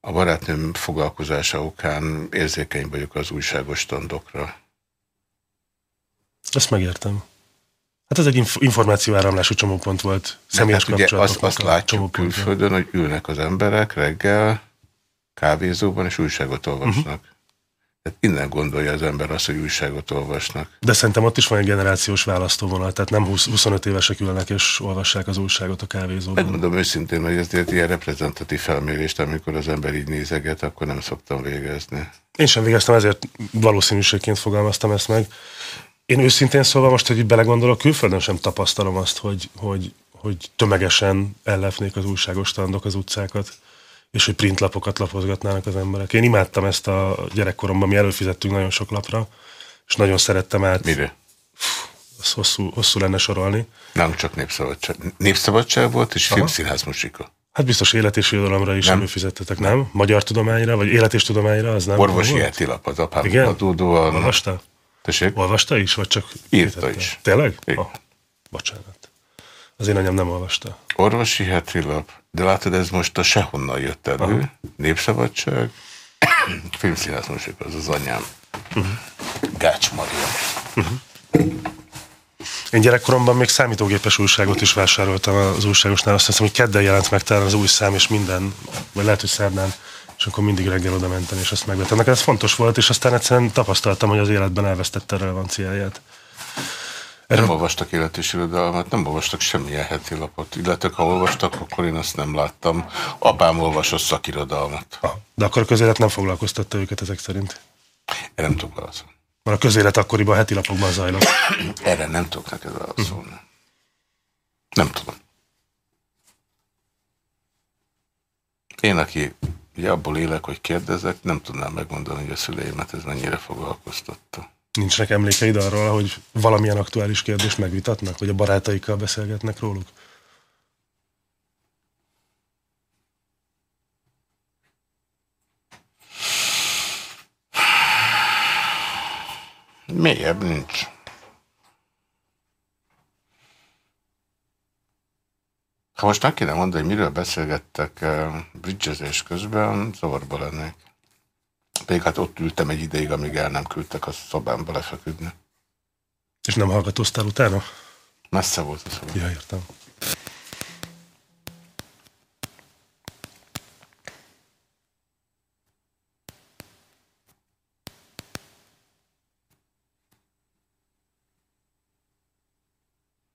[SPEAKER 2] A barátnőm foglalkozása okán érzékeny vagyok az újságos standokra.
[SPEAKER 1] Ezt megértem. Hát ez egy inf- információáramlású csomópont volt. Személyes
[SPEAKER 2] hát ugye azt, azt látjuk külföldön, hogy ülnek az emberek reggel kávézóban, és újságot olvasnak.
[SPEAKER 1] Mhm.
[SPEAKER 2] Uh-huh. Tehát innen gondolja az ember azt, hogy újságot olvasnak.
[SPEAKER 1] De szerintem ott is van egy generációs választóvonal, tehát nem 20, 25 évesek ülnek és olvassák az újságot a kávézóban.
[SPEAKER 2] Megmondom őszintén, hogy ezért ilyen reprezentatív felmérést, amikor az ember így nézeget, akkor nem szoktam végezni.
[SPEAKER 1] Én sem végeztem, ezért valószínűségként fogalmaztam ezt meg. Én őszintén szólva most, hogy így belegondolok, külföldön sem tapasztalom azt, hogy, hogy, hogy tömegesen ellepnék az újságos standok az utcákat, és hogy printlapokat lapozgatnának az emberek. Én imádtam ezt a gyerekkoromban, mi előfizettünk nagyon sok lapra, és nagyon szerettem át.
[SPEAKER 2] Mire?
[SPEAKER 1] Az hosszú, hosszú lenne sorolni.
[SPEAKER 2] Nem csak népszabadság. Népszabadság volt, és filmszínház musika.
[SPEAKER 1] Hát biztos élet és irodalomra is
[SPEAKER 2] Nem.
[SPEAKER 1] előfizettetek, nem? Magyar tudományra, vagy élet és tudományra, az nem?
[SPEAKER 2] Orvosi
[SPEAKER 1] volt?
[SPEAKER 2] heti lap az apám
[SPEAKER 1] Igen?
[SPEAKER 2] adódóan.
[SPEAKER 1] Olvasta?
[SPEAKER 2] Tessék?
[SPEAKER 1] Olvasta is, vagy csak
[SPEAKER 2] Írta
[SPEAKER 1] fizette?
[SPEAKER 2] is.
[SPEAKER 1] Tényleg?
[SPEAKER 2] Igen.
[SPEAKER 1] Ah, bocsánat. Az én anyám nem olvasta.
[SPEAKER 2] Orvosi heti lap. De látod, ez most a sehonnan jött elő.
[SPEAKER 1] Aha.
[SPEAKER 2] Népszabadság. filmszínház musika, az az anyám.
[SPEAKER 1] Mhm.
[SPEAKER 2] Gács Maria.
[SPEAKER 1] Én gyerekkoromban még számítógépes újságot is vásároltam az újságosnál. Azt hiszem, hogy kedden jelent meg talán az új szám, és minden, vagy lehet, hogy szerdán, és akkor mindig reggel oda mentem, és azt megvettem. Nekem ez fontos volt, és aztán egyszerűen tapasztaltam, hogy az életben elvesztette a relevanciáját.
[SPEAKER 2] Nem olvastak élet és irodalmat, nem olvastak semmilyen heti lapot. Illetve ha olvastak, akkor én azt nem láttam. Apám olvasott szakirodalmat.
[SPEAKER 1] Ah, de akkor a közélet nem foglalkoztatta őket ezek szerint.
[SPEAKER 2] Én nem tudok válaszolni.
[SPEAKER 1] Mert a közélet akkoriban a heti lapokban zajlott.
[SPEAKER 2] Erre nem tudok neked válaszolni. Nem tudom. Én, aki ugye abból élek, hogy kérdezek, nem tudnám megmondani, hogy a szüleimet ez mennyire foglalkoztatta.
[SPEAKER 1] Nincsnek emlékeid arról, hogy valamilyen aktuális kérdést megvitatnak, vagy a barátaikkal beszélgetnek róluk?
[SPEAKER 2] Mélyebb nincs. Ha most meg kéne mondani, hogy miről beszélgettek eh, bridgezés közben, zavarba lennék. Pedig hát ott ültem egy ideig, amíg el nem küldtek a szobámba lefeküdni.
[SPEAKER 1] És nem hallgatóztál utána?
[SPEAKER 2] Messze volt a szoba.
[SPEAKER 1] Ja, értem.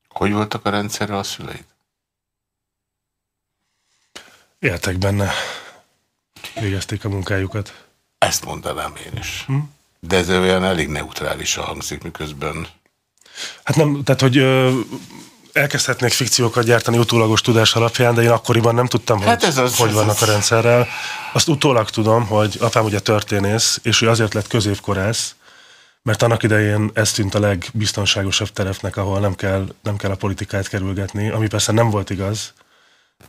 [SPEAKER 2] Hogy voltak a rendszerre a szüleid?
[SPEAKER 1] Éltek benne. Végezték a munkájukat.
[SPEAKER 2] Ezt mondanám én is.
[SPEAKER 1] Hm?
[SPEAKER 2] De ez olyan elég neutrálisan hangzik, miközben
[SPEAKER 1] Hát nem, tehát hogy ö, elkezdhetnék fikciókat gyártani utólagos tudás alapján, de én akkoriban nem tudtam,
[SPEAKER 2] Hát
[SPEAKER 1] hogy
[SPEAKER 2] ez az-
[SPEAKER 1] hogy
[SPEAKER 2] ez
[SPEAKER 1] vannak
[SPEAKER 2] az-
[SPEAKER 1] a rendszerrel. Azt utólag tudom, hogy apám ugye történész, és ő azért lett középkorász, mert annak idején ez tűnt a legbiztonságosabb terepnek, ahol nem kell, nem kell a politikát kerülgetni, ami persze nem volt igaz,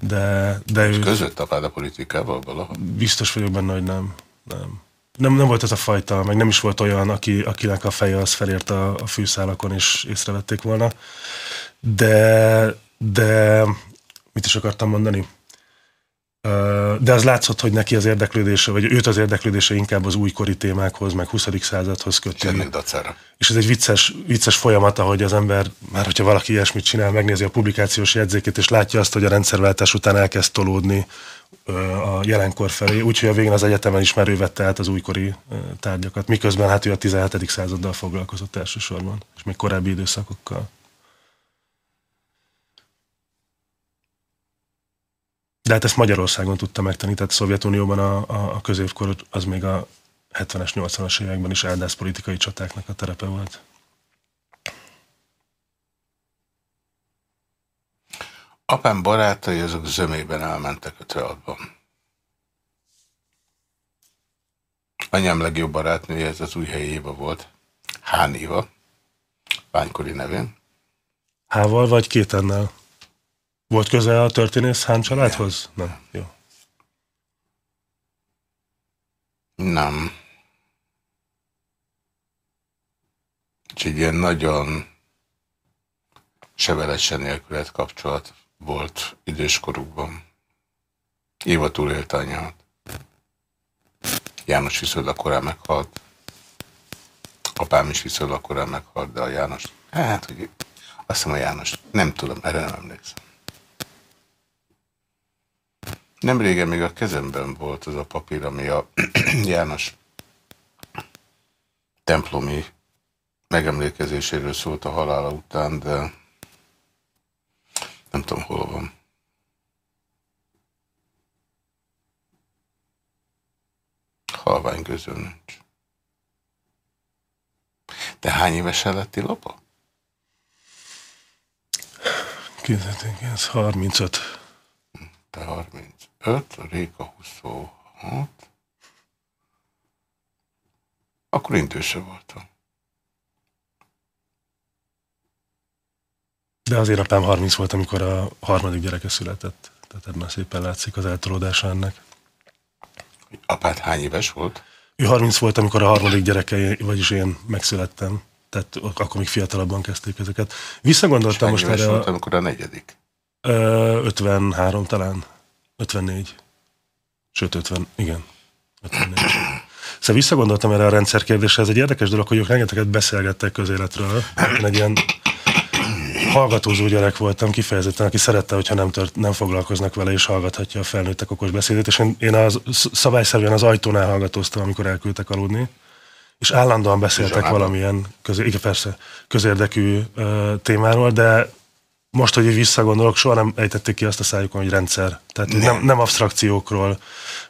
[SPEAKER 1] de, de ő
[SPEAKER 2] között apád a politikával valahol.
[SPEAKER 1] biztos vagyok benne, hogy nem. Nem. Nem, nem volt ez a fajta, meg nem is volt olyan, aki, akinek a feje az felért a, a fűszálakon, és észrevették volna. De, de mit is akartam mondani? De az látszott, hogy neki az érdeklődése, vagy őt az érdeklődése inkább az újkori témákhoz, meg 20. századhoz köti.
[SPEAKER 2] dacára.
[SPEAKER 1] És ez egy vicces, vicces folyamat, ahogy az ember, már hogyha valaki ilyesmit csinál, megnézi a publikációs jegyzékét, és látja azt, hogy a rendszerváltás után elkezd tolódni a jelenkor felé, úgyhogy a végén az egyetemen is már ő vette át az újkori tárgyakat, miközben hát ő a 17. századdal foglalkozott elsősorban, és még korábbi időszakokkal. De hát ezt Magyarországon tudta megtenni, tehát a Szovjetunióban a, a, a középkor az még a 70-es, 80-as években is eldász politikai csatáknak a terepe volt.
[SPEAKER 2] Apám barátai azok zömében elmentek 56-ban. Anyám legjobb barátnője ez az új helyi Éva volt. Hán Éva. Ványkori nevén.
[SPEAKER 1] Hával vagy két ennel? Volt köze a történész Hán családhoz? Nem. Jó.
[SPEAKER 2] Nem. Egy ilyen nagyon sevelesen nélkület kapcsolat volt időskorukban. Éva túlélte anyát. János viszonylag korán meghalt. Apám is viszonylag korán meghalt, de a János... Hát, hogy azt hiszem a János... Nem tudom, erre nem emlékszem. Nem régen még a kezemben volt az a papír, ami a János templomi megemlékezéséről szólt a halála után, de nem tudom, hol van. Halvány közön nincs. De hány évesen lettél apa?
[SPEAKER 1] 2035.
[SPEAKER 2] Te 30. 5, Réka 26, akkor intőse voltam.
[SPEAKER 1] De azért apám 30 volt, amikor a harmadik gyereke született. Tehát ebben szépen látszik az eltolódása ennek.
[SPEAKER 2] Apád hány éves volt?
[SPEAKER 1] Ő 30 volt, amikor a harmadik gyereke, vagyis én megszülettem. Tehát akkor még fiatalabban kezdték ezeket. Visszagondoltam most éves
[SPEAKER 2] erre... volt, amikor a negyedik?
[SPEAKER 1] 53 talán. 54. Sőt, 50, igen. 54. Szóval visszagondoltam erre a rendszerkérdésre, ez egy érdekes dolog, hogy ők rengeteget beszélgettek közéletről. Én egy ilyen hallgatózó gyerek voltam kifejezetten, aki szerette, hogyha nem, tört, nem foglalkoznak vele, és hallgathatja a felnőttek okos beszédét, és én, én az, szabályszerűen az ajtónál hallgatóztam, amikor elküldtek aludni, és állandóan beszéltek valamilyen közé, igen, persze, közérdekű uh, témáról, de most, hogy visszagondolok, soha nem ejtették ki azt a szájukon, hogy rendszer. Tehát nem, nem, nem abstrakciókról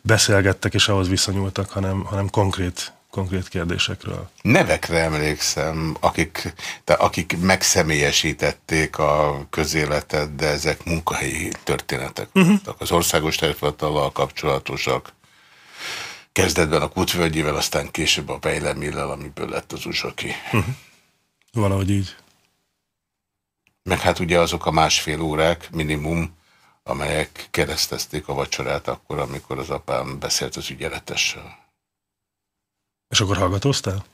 [SPEAKER 1] beszélgettek és ahhoz viszonyultak, hanem, hanem konkrét konkrét kérdésekről.
[SPEAKER 2] Nevekre emlékszem, akik, de akik megszemélyesítették a közéletet, de ezek munkahelyi történetek uh mhm. -huh. voltak. Az országos területallal kapcsolatosak, kezdetben a Kutvölgyivel, aztán később a Vejlemillel, amiből lett az Uzsoki. Uh mhm. -huh.
[SPEAKER 1] Valahogy így.
[SPEAKER 2] Meg hát ugye azok a másfél órák minimum, amelyek keresztezték a vacsorát akkor, amikor az apám beszélt az ügyeletessel.
[SPEAKER 1] És akkor hallgatóztál?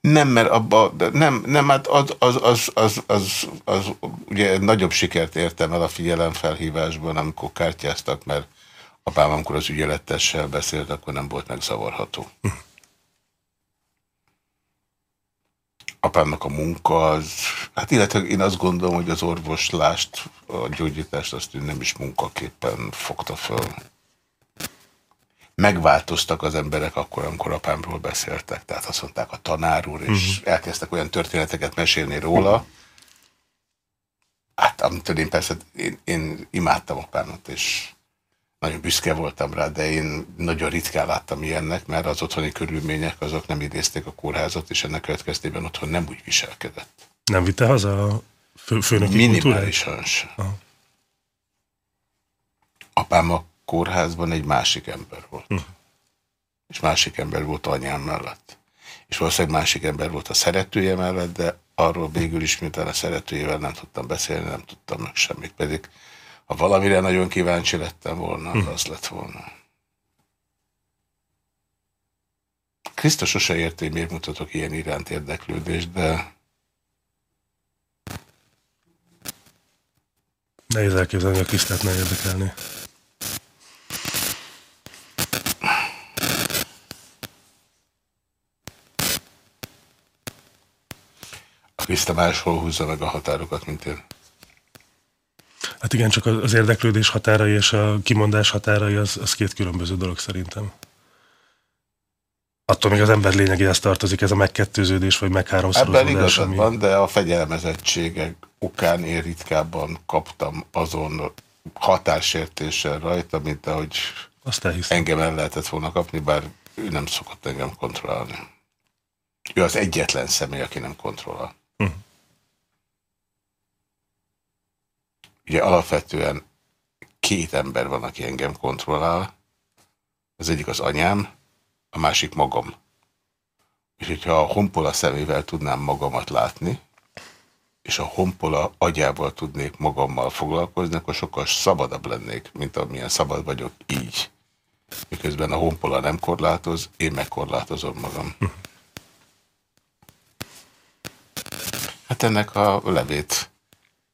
[SPEAKER 2] Nem, mert abba, nem, nem, hát az, az, az, az, az, az, ugye nagyobb sikert értem el a figyelemfelhívásban, amikor kártyáztak, mert apám, amikor az ügyelettessel beszélt, akkor nem volt megzavarható. Hm. Apámnak a munka az, hát illetve én azt gondolom, hogy az orvoslást, a gyógyítást azt ő nem is munkaképpen fogta föl megváltoztak az emberek akkor, amikor apámról beszéltek. Tehát azt mondták a tanár úr, és uh mhm. -huh. elkezdtek olyan történeteket mesélni róla. Hát amitől én persze, én, én imádtam apámat, és nagyon büszke voltam rá, de én nagyon ritkán láttam ilyennek, mert az otthoni körülmények azok nem idézték a kórházat, és ennek következtében otthon nem úgy viselkedett.
[SPEAKER 1] Nem vitte haza a fő, főnöki
[SPEAKER 2] Minimálisan Apám a kórházban egy másik ember volt. Hm. És másik ember volt anyám mellett. És valószínűleg másik ember volt a szeretője mellett, de arról végül is, miután a szeretőjével nem tudtam beszélni, nem tudtam meg semmit. Pedig ha valamire nagyon kíváncsi lettem volna, hm. az lett volna. Krisztus sose érti, miért mutatok ilyen iránt érdeklődést, de...
[SPEAKER 1] Nehéz elképzelni, a Krisztát ne érdekelni.
[SPEAKER 2] Krista máshol húzza meg a határokat, mint én.
[SPEAKER 1] Hát igen, csak az érdeklődés határai és a kimondás határai az, az két különböző dolog szerintem. Attól még az ember lényegéhez tartozik ez a megkettőződés, vagy megháromszorozódás.
[SPEAKER 2] Ebben igazad ami... van, de a fegyelmezettségek okán én ritkábban kaptam azon határsértéssel rajta, mint ahogy
[SPEAKER 1] Azt
[SPEAKER 2] engem el lehetett volna kapni, bár ő nem szokott engem kontrollálni. Ő az egyetlen személy, aki nem kontrollál. Hm. Ugye alapvetően két ember van, aki engem kontrollál. Az egyik az anyám, a másik magam. És hogyha a honpola szemével tudnám magamat látni, és a honpola agyával tudnék magammal foglalkozni, akkor sokkal szabadabb lennék, mint amilyen szabad vagyok így. Miközben a honpola nem korlátoz, én megkorlátozom magam. Hm. Hát ennek a levét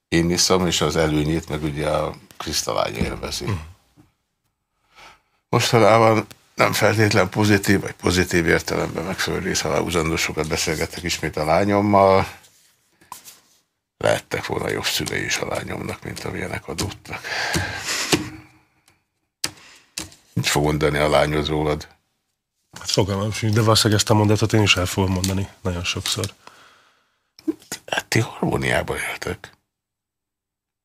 [SPEAKER 2] én iszom, és az előnyét meg ugye a krisztalánya élvezi. Mm. Mostanában nem feltétlen pozitív, vagy pozitív értelemben megfelelő részhalálhúzandó sokat beszélgetek ismét a lányommal. Lehettek volna jobb szülei is a lányomnak, mint amilyenek adódtak. Mit fog mondani a lányod rólad?
[SPEAKER 1] Hát fogalmam sincs, de valószínűleg ezt a mondatot én is el fogom mondani nagyon sokszor.
[SPEAKER 2] Hát ti harmóniában éltek.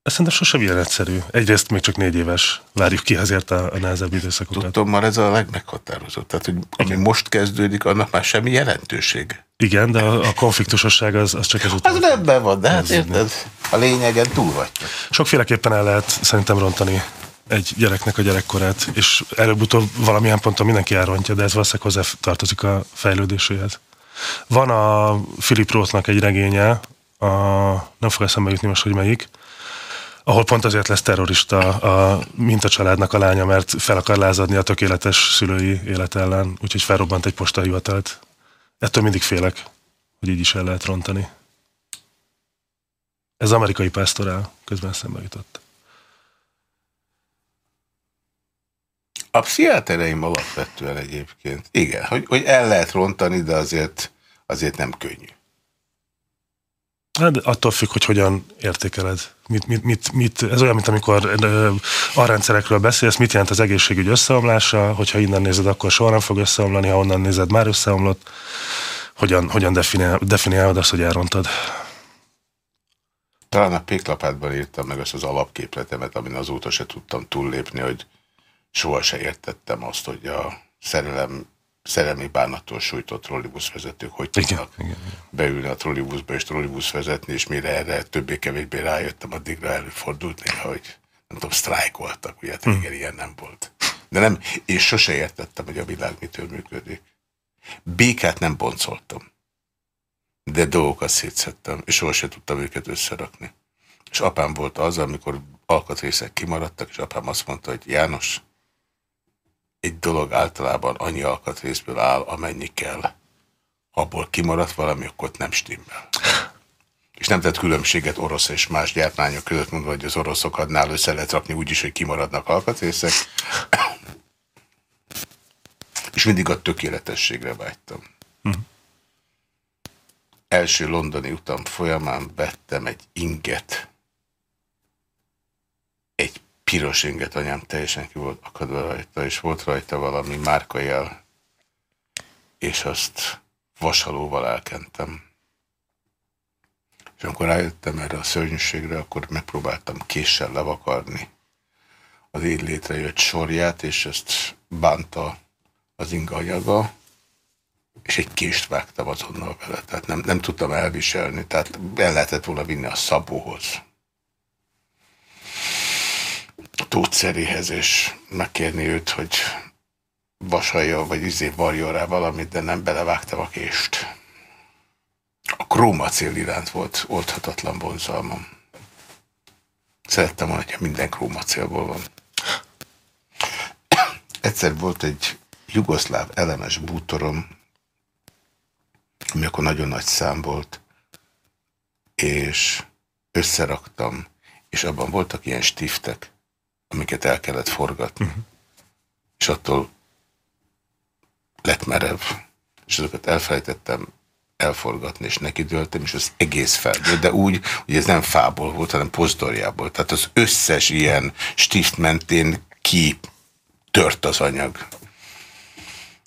[SPEAKER 1] Ez szerintem sosem ilyen egyszerű. Egyrészt még csak négy éves. Várjuk ki azért a, a nehezebb időszakokat.
[SPEAKER 2] Tudom, már ez a legmeghatározott. Tehát, hogy ami Igen. most kezdődik, annak már semmi jelentőség.
[SPEAKER 1] Igen, de a, a konfliktusosság az, az csak ezután.
[SPEAKER 2] Az rendben van, de hát érted, a lényegen túl vagy.
[SPEAKER 1] Sokféleképpen el lehet szerintem rontani egy gyereknek a gyerekkorát, és előbb-utóbb valamilyen ponton mindenki elrontja, de ez valószínűleg hozzá tartozik a fejlődéséhez. Van a Philip Rothnak egy regénye, a, nem fog eszembe jutni most, hogy melyik, ahol pont azért lesz terrorista a mintacsaládnak a lánya, mert fel akar lázadni a tökéletes szülői élet ellen, úgyhogy felrobbant egy postahivatalt. Ettől mindig félek, hogy így is el lehet rontani. Ez amerikai pásztorál közben szembe jutott.
[SPEAKER 2] A pszichiátereim alapvetően egyébként, igen, hogy, hogy el lehet rontani, de azért, azért nem könnyű.
[SPEAKER 1] Hát attól függ, hogy hogyan értékeled. Mit, mit, mit, mit, ez olyan, mint amikor a rendszerekről beszélsz, mit jelent az egészségügy összeomlása, hogyha innen nézed, akkor soha nem fog összeomlani, ha onnan nézed, már összeomlott. Hogyan, hogyan definiál, definiálod azt, hogy elrontad?
[SPEAKER 2] Talán a péklapádban írtam meg azt az alapképletemet, amin azóta se tudtam túllépni, hogy soha se értettem azt, hogy a szerelem szerelmi bánattól sújtott trollibuszvezetők hogy tudnak igen, beülni a trollibuszba és trollibusz vezetni, és mire erre többé-kevésbé rájöttem, addigra előfordult néha, hogy nem tudom, sztrájkoltak, ugye, hát hm. igen, ilyen nem volt. De nem, és sose értettem, hogy a világ mitől működik. Békát nem boncoltam, de dolgokat szétszettem, és soha tudtam őket összerakni. És apám volt az, amikor alkatrészek kimaradtak, és apám azt mondta, hogy János, egy dolog általában annyi alkatrészből áll, amennyi kell. Ha abból kimaradt valami, akkor nem stimmel. És nem tett különbséget orosz és más gyártmányok között, mondva, hogy az oroszokadnál össze lehet rakni úgy is, hogy kimaradnak alkatrészek. És mindig a tökéletességre vágytam. Hm. Első londoni utam folyamán vettem egy inget, piros inget anyám teljesen ki volt akadva rajta, és volt rajta valami márkajel, és azt vasalóval elkentem. És amikor rájöttem erre a szörnyűségre, akkor megpróbáltam késsel levakarni. Az így létrejött sorját, és ezt bánta az inga anyaga, és egy kést vágtam azonnal vele, tehát nem, nem tudtam elviselni, tehát el lehetett volna vinni a szabóhoz tótszeréhez, és megkérni őt, hogy vasalja, vagy izé varjon rá valamit, de nem belevágtam a kést. A krómacél iránt volt oldhatatlan vonzalmam. Szerettem volna, hogy minden krómacélból van. Egyszer volt egy jugoszláv elemes bútorom, ami akkor nagyon nagy szám volt, és összeraktam, és abban voltak ilyen stiftek, amiket el kellett forgatni. Uh -huh. És attól lett merev, és azokat elfelejtettem elforgatni, és neki döltem, és az egész feldőlt, de úgy, hogy ez nem fából volt, hanem pozdorjából. Tehát az összes ilyen stift mentén ki tört az anyag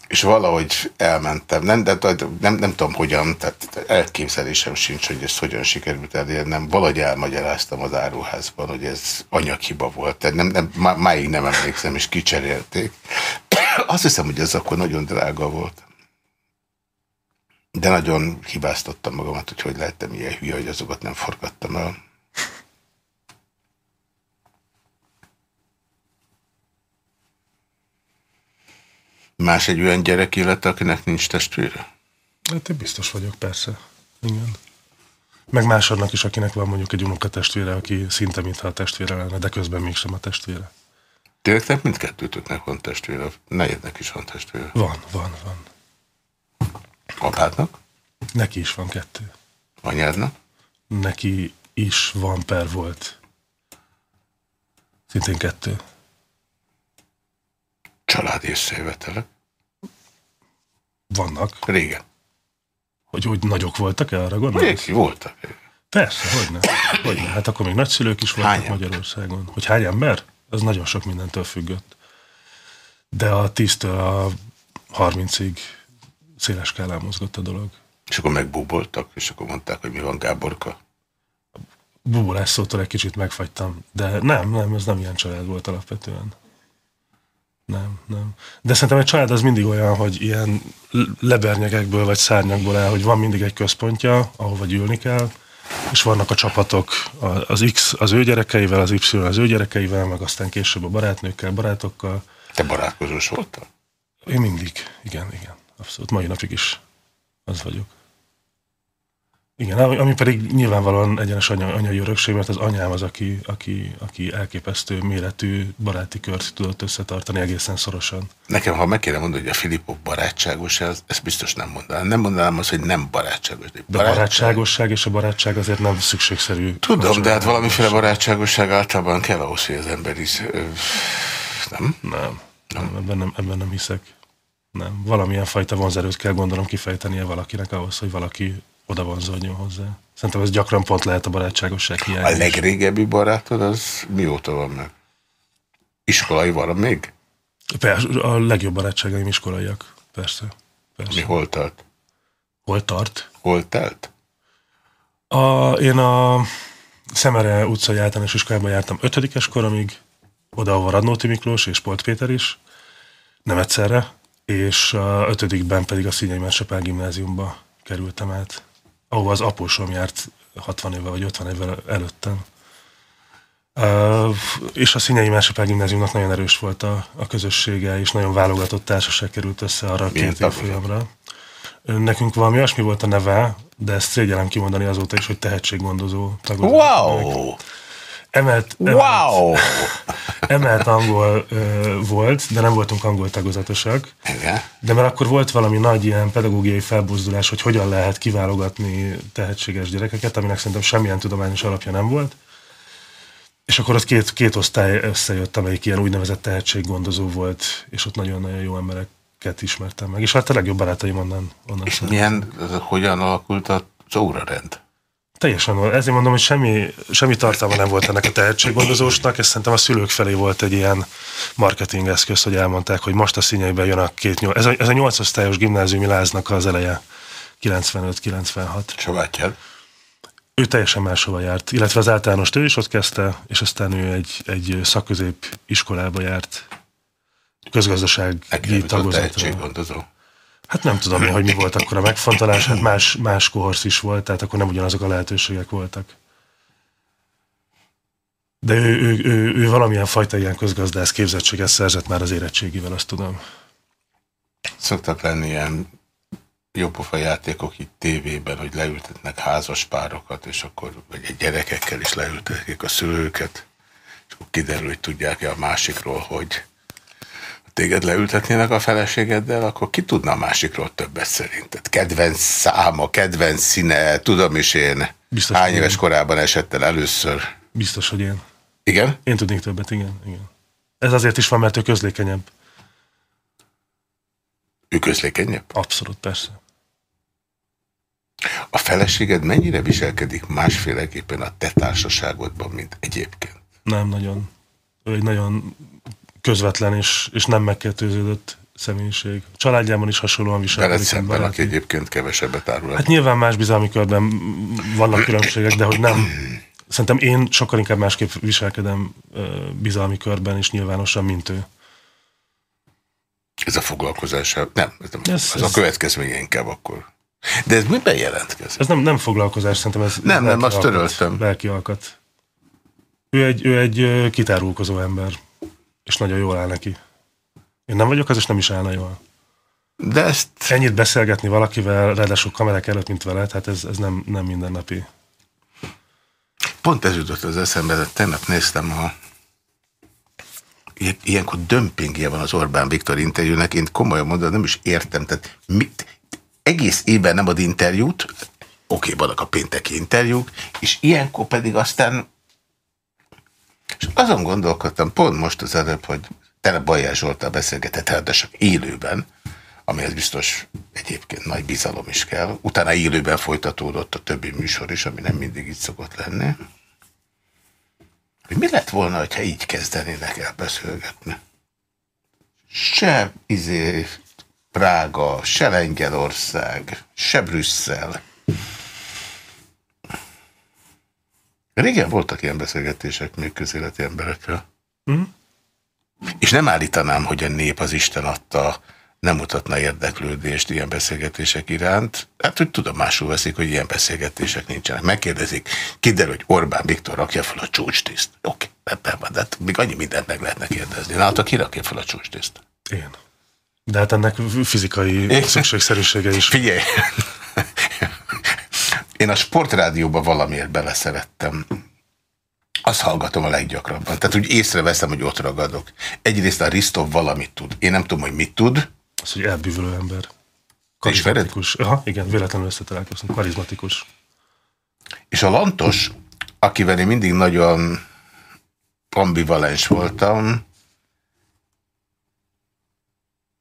[SPEAKER 2] és valahogy elmentem. Nem, de, nem, nem tudom hogyan, tehát elképzelésem sincs, hogy ezt hogyan sikerült elérnem. Valahogy elmagyaráztam az áruházban, hogy ez anyaghiba volt. Tehát nem, nem, má, máig nem emlékszem, és kicserélték. Azt hiszem, hogy ez akkor nagyon drága volt. De nagyon hibáztattam magamat, hogy hogy lehettem ilyen hülye, hogy azokat nem forgattam el. Más egy olyan gyerek élete, akinek nincs testvére?
[SPEAKER 1] Hát én biztos vagyok, persze. Igen. Meg másodnak is, akinek van mondjuk egy unokatestvére, aki szinte mintha a testvére lenne, de közben mégsem a testvére.
[SPEAKER 2] Tényleg mindkettőtöknek van testvére? Negyednek is van testvére?
[SPEAKER 1] Van, van, van.
[SPEAKER 2] Apádnak?
[SPEAKER 1] Neki is van kettő.
[SPEAKER 2] Anyádnak?
[SPEAKER 1] neki is van per volt. Szintén kettő.
[SPEAKER 2] Családi összejövetelek?
[SPEAKER 1] Vannak.
[SPEAKER 2] Régen.
[SPEAKER 1] Hogy úgy nagyok voltak-e, arra gondolsz?
[SPEAKER 2] Még voltak.
[SPEAKER 1] Persze, hogyne. hogyne. Hát akkor még nagyszülők is voltak
[SPEAKER 2] Hány
[SPEAKER 1] Magyarországon. Hogy hány ember? Az nagyon sok mindentől függött. De a 10-től a 30-ig széles skálán mozgott a dolog.
[SPEAKER 2] És akkor megbúboltak, és akkor mondták, hogy mi van Gáborka.
[SPEAKER 1] Búbolás szótól egy kicsit megfagytam, de nem, nem, ez nem ilyen család volt alapvetően. Nem, nem. De szerintem egy család az mindig olyan, hogy ilyen lebernyegekből vagy szárnyakból áll, hogy van mindig egy központja, ahova ülni kell, és vannak a csapatok, az X az ő gyerekeivel, az Y az ő gyerekeivel, meg aztán később a barátnőkkel, barátokkal.
[SPEAKER 2] Te barátkozós voltál?
[SPEAKER 1] Én mindig, igen, igen, abszolút. Mai napig is az vagyok. Igen, ami pedig nyilvánvalóan egyenes anya, anyai örökség, mert az anyám az, aki, aki, aki elképesztő méretű baráti kört tudott összetartani egészen szorosan.
[SPEAKER 2] Nekem, ha meg kéne mondani, hogy a Filipov barátságos, ezt biztos nem mondanám. Nem mondanám azt, hogy nem barátságos.
[SPEAKER 1] De, de barátság... barátságosság és a barátság azért nem szükségszerű.
[SPEAKER 2] Tudom, de hát valamiféle barátságosság általában kell ahhoz, hogy az ember is... Nem?
[SPEAKER 1] Nem, nem ebben, nem, ebben nem hiszek. Nem. Valamilyen fajta vonzerőt kell gondolom kifejtenie valakinek ahhoz, hogy valaki oda vonzódjon hozzá. Szerintem ez gyakran pont lehet a barátságosság hiány.
[SPEAKER 2] A legrégebbi barátod az mióta van meg? Iskolai van még?
[SPEAKER 1] Persze, a legjobb barátságaim iskolaiak, persze. persze.
[SPEAKER 2] Mi hol tart?
[SPEAKER 1] Hol tart?
[SPEAKER 2] Hol telt?
[SPEAKER 1] A, én a Szemere utcai általános iskolában jártam ötödikes koromig, oda a Radnóti Miklós és Polt Péter is, nem egyszerre, és a ötödikben pedig a Színyei Mársapál gimnáziumba kerültem át ahova az apósom járt 60 évvel vagy 50 évvel előttem. Uh, és a Színyei Másapál Gimnáziumnak nagyon erős volt a, a közössége, és nagyon válogatott társaság került össze arra a két évfolyamra. Nekünk valami olyasmi volt a neve, de ezt szégyellem kimondani azóta is, hogy tehetséggondozó
[SPEAKER 2] tagozat. Wow!
[SPEAKER 1] Emelt, emelt, wow! emelt angol ö, volt, de nem voltunk angol tagozatosak.
[SPEAKER 2] Igen.
[SPEAKER 1] De mert akkor volt valami nagy ilyen pedagógiai felbuzdulás, hogy hogyan lehet kiválogatni tehetséges gyerekeket, aminek szerintem semmilyen tudományos alapja nem volt. És akkor ott két, két osztály összejött, amelyik ilyen úgynevezett tehetséggondozó volt, és ott nagyon-nagyon jó embereket ismertem meg. És hát a legjobb barátaim onnan, onnan
[SPEAKER 2] És milyen, hogyan alakult az órarend?
[SPEAKER 1] Teljesen, ezért mondom, hogy semmi, semmi tartalma nem volt ennek a tehetséggondozósnak, ez szerintem a szülők felé volt egy ilyen marketing eszköz, hogy elmondták, hogy most a színeiben jön a két nyolc. Ez a, ez a nyolc osztályos gimnáziumi láznak az eleje, 95-96.
[SPEAKER 2] Csobátjad?
[SPEAKER 1] Ő teljesen máshova járt, illetve az általános ő is ott kezdte, és aztán ő egy, egy szakközép iskolába járt, közgazdasági
[SPEAKER 2] tagozatra.
[SPEAKER 1] Hát nem tudom hogy mi volt akkor a megfontolás, hát más, más kohorsz is volt, tehát akkor nem ugyanazok a lehetőségek voltak. De ő, ő, ő, ő valamilyen fajta ilyen közgazdász képzettséget szerzett már az érettségivel, azt tudom.
[SPEAKER 2] Szoktak lenni ilyen jópofa játékok itt tévében, hogy leültetnek házas párokat, és akkor vagy gyerekekkel is leültetik a szülőket, és akkor kiderül, hogy tudják-e a másikról, hogy téged leültetnének a feleségeddel, akkor ki tudna a másikról többet szerinted? Kedvenc száma, kedvenc színe, tudom is én. Biztos, Hány éves én. korában esett el először?
[SPEAKER 1] Biztos, hogy én.
[SPEAKER 2] Igen?
[SPEAKER 1] Én tudnék többet, igen. igen. Ez azért is van, mert ő közlékenyebb.
[SPEAKER 2] Ő közlékenyebb?
[SPEAKER 1] Abszolút, persze.
[SPEAKER 2] A feleséged mennyire viselkedik másféleképpen a te társaságodban, mint egyébként?
[SPEAKER 1] Nem nagyon. Ő egy nagyon közvetlen és, és nem megkettőződött személyiség. A családjában is hasonlóan viselkedik.
[SPEAKER 2] Veled szemben, aki egyébként kevesebbet árul.
[SPEAKER 1] Hát nyilván más bizalmi körben vannak különbségek, de hogy nem. Szerintem én sokkal inkább másképp viselkedem bizalmi körben és nyilvánosan, mint ő.
[SPEAKER 2] Ez a foglalkozása, nem, ez, nem, ez, ez, ez a következménye inkább akkor. De ez miben jelentkezik?
[SPEAKER 1] Ez nem, nem foglalkozás, szerintem ez
[SPEAKER 2] Nem, nem, azt töröltem.
[SPEAKER 1] Lelki alkat. Ő egy, ő egy kitárulkozó ember és nagyon jól áll neki. Én nem vagyok az, és nem is állna jól.
[SPEAKER 2] De ezt...
[SPEAKER 1] Ennyit beszélgetni valakivel, ráadásul kamerák előtt, mint veled, hát ez, ez nem, nem mindennapi.
[SPEAKER 2] Pont ez jutott az eszembe, de tegnap néztem a ilyenkor dömpingje van az Orbán Viktor interjúnak, én komolyan mondom, nem is értem, tehát mit, egész évben nem ad interjút, oké, okay, vannak a pénteki interjúk, és ilyenkor pedig aztán és azon gondolkodtam, pont most az előbb, hogy tele Bajás Zsoltál beszélgetett, csak élőben, amihez biztos egyébként nagy bizalom is kell. Utána élőben folytatódott a többi műsor is, ami nem mindig így szokott lenni. Mi lett volna, ha így kezdenének el beszélgetni? Se izé Prága, se Lengyelország, se Brüsszel. Régen voltak ilyen beszélgetések még közéleti emberekkel. Mm. És nem állítanám, hogy a nép az Isten adta, nem mutatna érdeklődést ilyen beszélgetések iránt. Hát, hogy tudomásul veszik, hogy ilyen beszélgetések nincsenek. Megkérdezik, kiderül, hogy Orbán Viktor rakja fel a csúcstiszt. Oké, ebben van, de hát még annyi mindent meg lehetne kérdezni. Na, ki rakja fel a csúcstiszt?
[SPEAKER 1] Én. De hát ennek fizikai szükségszerűsége is.
[SPEAKER 2] Figyelj! Én a sportrádióba valamiért beleszerettem. Azt hallgatom a leggyakrabban. Tehát úgy észreveszem, hogy ott ragadok. Egyrészt a Ristov valamit tud. Én nem tudom, hogy mit tud.
[SPEAKER 1] Az, hogy elbűvölő ember.
[SPEAKER 2] Karizmatikus.
[SPEAKER 1] Aha, igen, véletlenül összetalálkoztunk. Karizmatikus.
[SPEAKER 2] És a Lantos, akivel én mindig nagyon ambivalens voltam,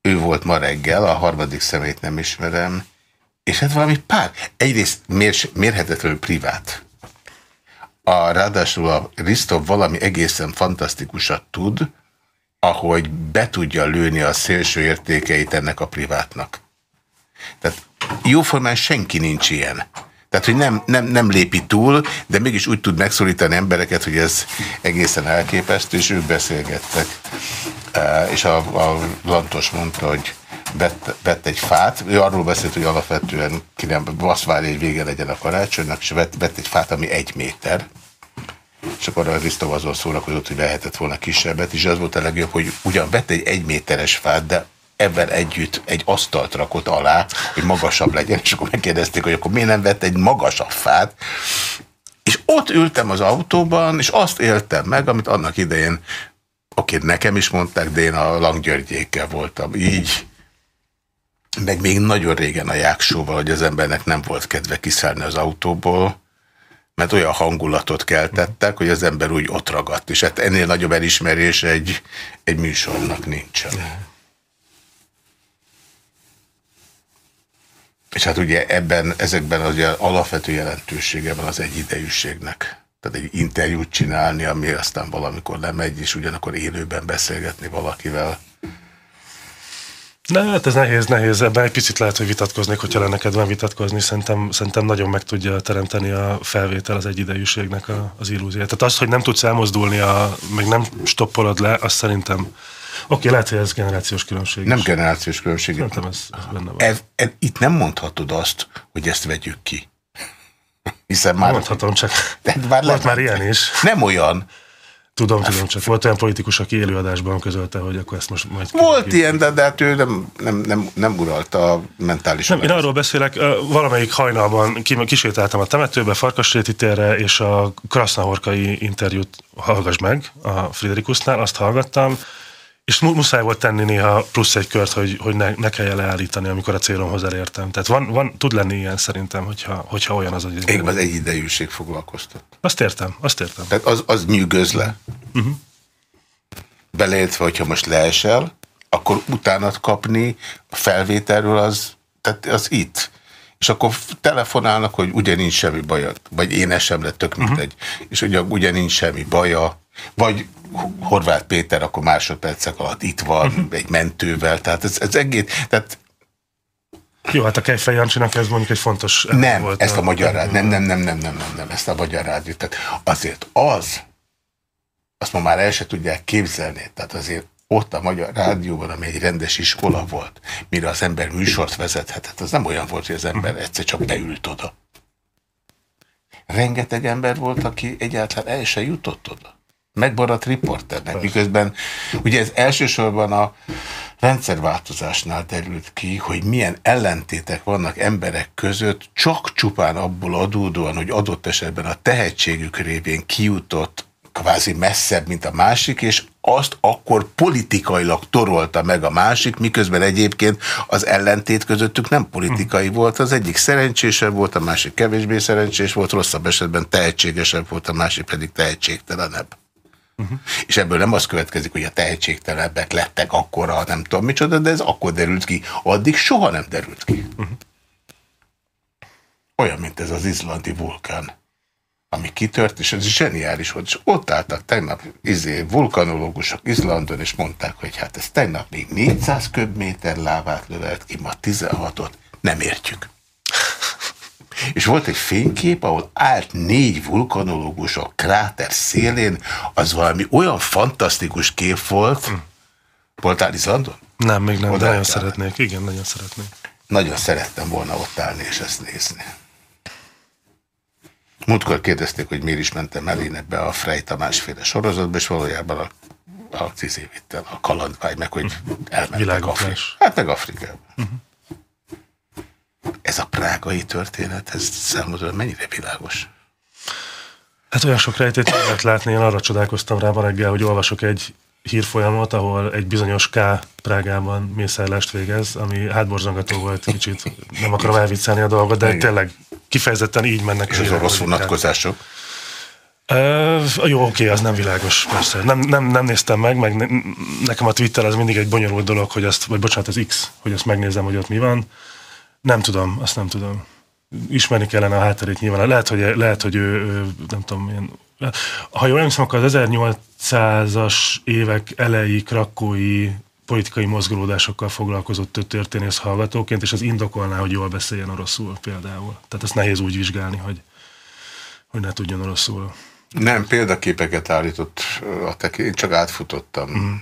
[SPEAKER 2] ő volt ma reggel, a harmadik szemét nem ismerem, és hát valami pár, egyrészt mér, mérhetetlenül privát. A, ráadásul a Ristov valami egészen fantasztikusat tud, ahogy be tudja lőni a szélső értékeit ennek a privátnak. Tehát jóformán senki nincs ilyen. Tehát, hogy nem, nem, nem lépi túl, de mégis úgy tud megszólítani embereket, hogy ez egészen elképesztő, és ők beszélgettek. És a, a Lantos mondta, hogy vett, vett egy fát, ő arról beszélt, hogy alapvetően ki nem, azt várja, hogy vége legyen a karácsonynak, és vett, vett egy fát, ami egy méter, és akkor a Risztov azon szórakozott, hogy lehetett volna kisebbet, és az volt a legjobb, hogy ugyan vett egy egyméteres fát, de ebben együtt egy asztalt rakott alá, hogy magasabb legyen, és akkor megkérdezték, hogy akkor miért nem vett egy magasabb fát, és ott ültem az autóban, és azt éltem meg, amit annak idején, oké, nekem is mondták, de én a Langgyörgyékkel voltam, így, meg még nagyon régen a jáksóval, hogy az embernek nem volt kedve kiszállni az autóból, mert olyan hangulatot keltettek, hogy az ember úgy ott ragadt, és hát ennél nagyobb elismerés egy, egy műsornak nincsen. És hát ugye ebben, ezekben az alapvető jelentősége van az egyidejűségnek. Tehát egy interjút csinálni, ami aztán valamikor lemegy, és ugyanakkor élőben beszélgetni valakivel.
[SPEAKER 1] Ne, hát ez nehéz, nehéz. Ebben egy picit lehet, hogy vitatkoznék, hogyha lenne kedvem vitatkozni. Szerintem, szerintem nagyon meg tudja teremteni a felvétel az egyidejűségnek a, az illúziát. Tehát az, hogy nem tudsz elmozdulni, a, meg nem stoppolod le, azt szerintem Oké, lehet, hogy ez generációs különbség.
[SPEAKER 2] Nem is. generációs különbség.
[SPEAKER 1] Szerintem ez, ez benne van.
[SPEAKER 2] Ez, ez, itt nem mondhatod azt, hogy ezt vegyük ki. Hiszen már...
[SPEAKER 1] Mondhatom, csak már volt már ilyen is.
[SPEAKER 2] Nem olyan.
[SPEAKER 1] Tudom, tudom, csak volt olyan politikus, aki élőadásban közölte, hogy akkor ezt most majd...
[SPEAKER 2] Volt ki. ilyen, de, de hát ő nem, nem, nem, nem uralta a mentális...
[SPEAKER 1] Nem, én arról beszélek, valamelyik hajnalban kisétáltam a temetőbe, Farkasréti térre, és a Krasznahorkai interjút hallgass meg a Friderikusnál, azt hallgattam, és muszáj volt tenni néha plusz egy kört, hogy, hogy ne, ne kelljen leállítani, amikor a célomhoz elértem. Tehát van, van, tud lenni ilyen szerintem, hogyha, hogyha olyan az, hogy...
[SPEAKER 2] Én az egy idejűség foglalkoztat.
[SPEAKER 1] Azt értem, azt értem.
[SPEAKER 2] Tehát az, az nyűgöz le. Uh-huh. Beleértve, hogyha most leesel, akkor utánat kapni a felvételről az, tehát az itt. És akkor telefonálnak, hogy ugye nincs semmi baja, vagy én esem lett, tök mindegy. Uh-huh. És ugye, ugye nincs semmi baja, vagy Horváth Péter akkor másodpercek alatt itt van, uh-huh. egy mentővel, tehát ez, ez egész, tehát
[SPEAKER 1] jó, hát a Kejfej Jancsinak ez mondjuk egy fontos
[SPEAKER 2] Nem, volt ezt a, a magyar rád, nem, nem, nem, nem, nem, nem, nem, ezt a magyar rádiót. Tehát azért az, azt ma már el se tudják képzelni, tehát azért ott a Magyar Rádióban, ami egy rendes iskola volt, mire az ember műsort vezethetett, az nem olyan volt, hogy az ember egyszer csak beült oda. Rengeteg ember volt, aki egyáltalán el se jutott oda. Megmaradt riporternek, miközben ugye ez elsősorban a rendszerváltozásnál derült ki, hogy milyen ellentétek vannak emberek között, csak csupán abból adódóan, hogy adott esetben a tehetségük révén kijutott kvázi messzebb, mint a másik, és azt akkor politikailag torolta meg a másik, miközben egyébként az ellentét közöttük nem politikai hm. volt, az egyik szerencsésebb volt, a másik kevésbé szerencsés volt, rosszabb esetben tehetségesebb volt, a másik pedig tehetségtelenebb. Uh -huh. És ebből nem az következik, hogy a tehetségtelenebbek lettek akkora, nem tudom micsoda, de ez akkor derült ki. Addig soha nem derült ki. Uh -huh. Olyan, mint ez az izlandi vulkán, ami kitört, és ez zseniális volt. És ott álltak tegnap izé, vulkanológusok Izlandon, és mondták, hogy hát ez tegnap még 400 köbméter lávát lövelt ki, ma 16-ot. Nem értjük. És volt egy fénykép, ahol állt négy vulkanológus a kráter szélén, az valami olyan fantasztikus kép volt. Hm. Voltál Izlandon?
[SPEAKER 1] Nem, még nem, Oda nagyon szeretnék. Igen, nagyon szeretnék.
[SPEAKER 2] Nagyon szerettem volna ott állni és ezt nézni. Múltkor kérdezték, hogy miért is mentem el én ebbe a Frey Tamás féle sorozatba, és valójában a, a cizé a kalandvágy, meg hogy elmentek Afrikába. Hát meg Afrikába. Uh -huh. Ez a prágai történet, ez számodra mennyire világos?
[SPEAKER 1] Hát olyan sok rejtét lehet látni, én arra csodálkoztam rá ma reggel, hogy olvasok egy hírfolyamot, ahol egy bizonyos K Prágában mészállást végez, ami hátborzongató volt kicsit. Nem akarom elviccelni a dolgot, de Igen. tényleg kifejezetten így mennek.
[SPEAKER 2] És az orosz vonatkozások?
[SPEAKER 1] Uh, jó, oké, az nem világos, persze. Nem, nem, nem néztem meg, meg ne, nekem a Twitter az mindig egy bonyolult dolog, hogy azt, vagy bocsánat, az X, hogy azt megnézem, hogy ott mi van. Nem tudom, azt nem tudom. Ismerni kellene a hátterét nyilván. Lehet, hogy, lehet, hogy ő, ő nem tudom, ilyen, ha jól emlékszem, akkor az 1800-as évek elejé krakói politikai mozgolódásokkal foglalkozott történész hallgatóként, és az indokolná, hogy jól beszéljen oroszul például. Tehát ezt nehéz úgy vizsgálni, hogy, hogy ne tudjon oroszul.
[SPEAKER 2] Nem, példaképeket állított a tek, én csak átfutottam. Mm.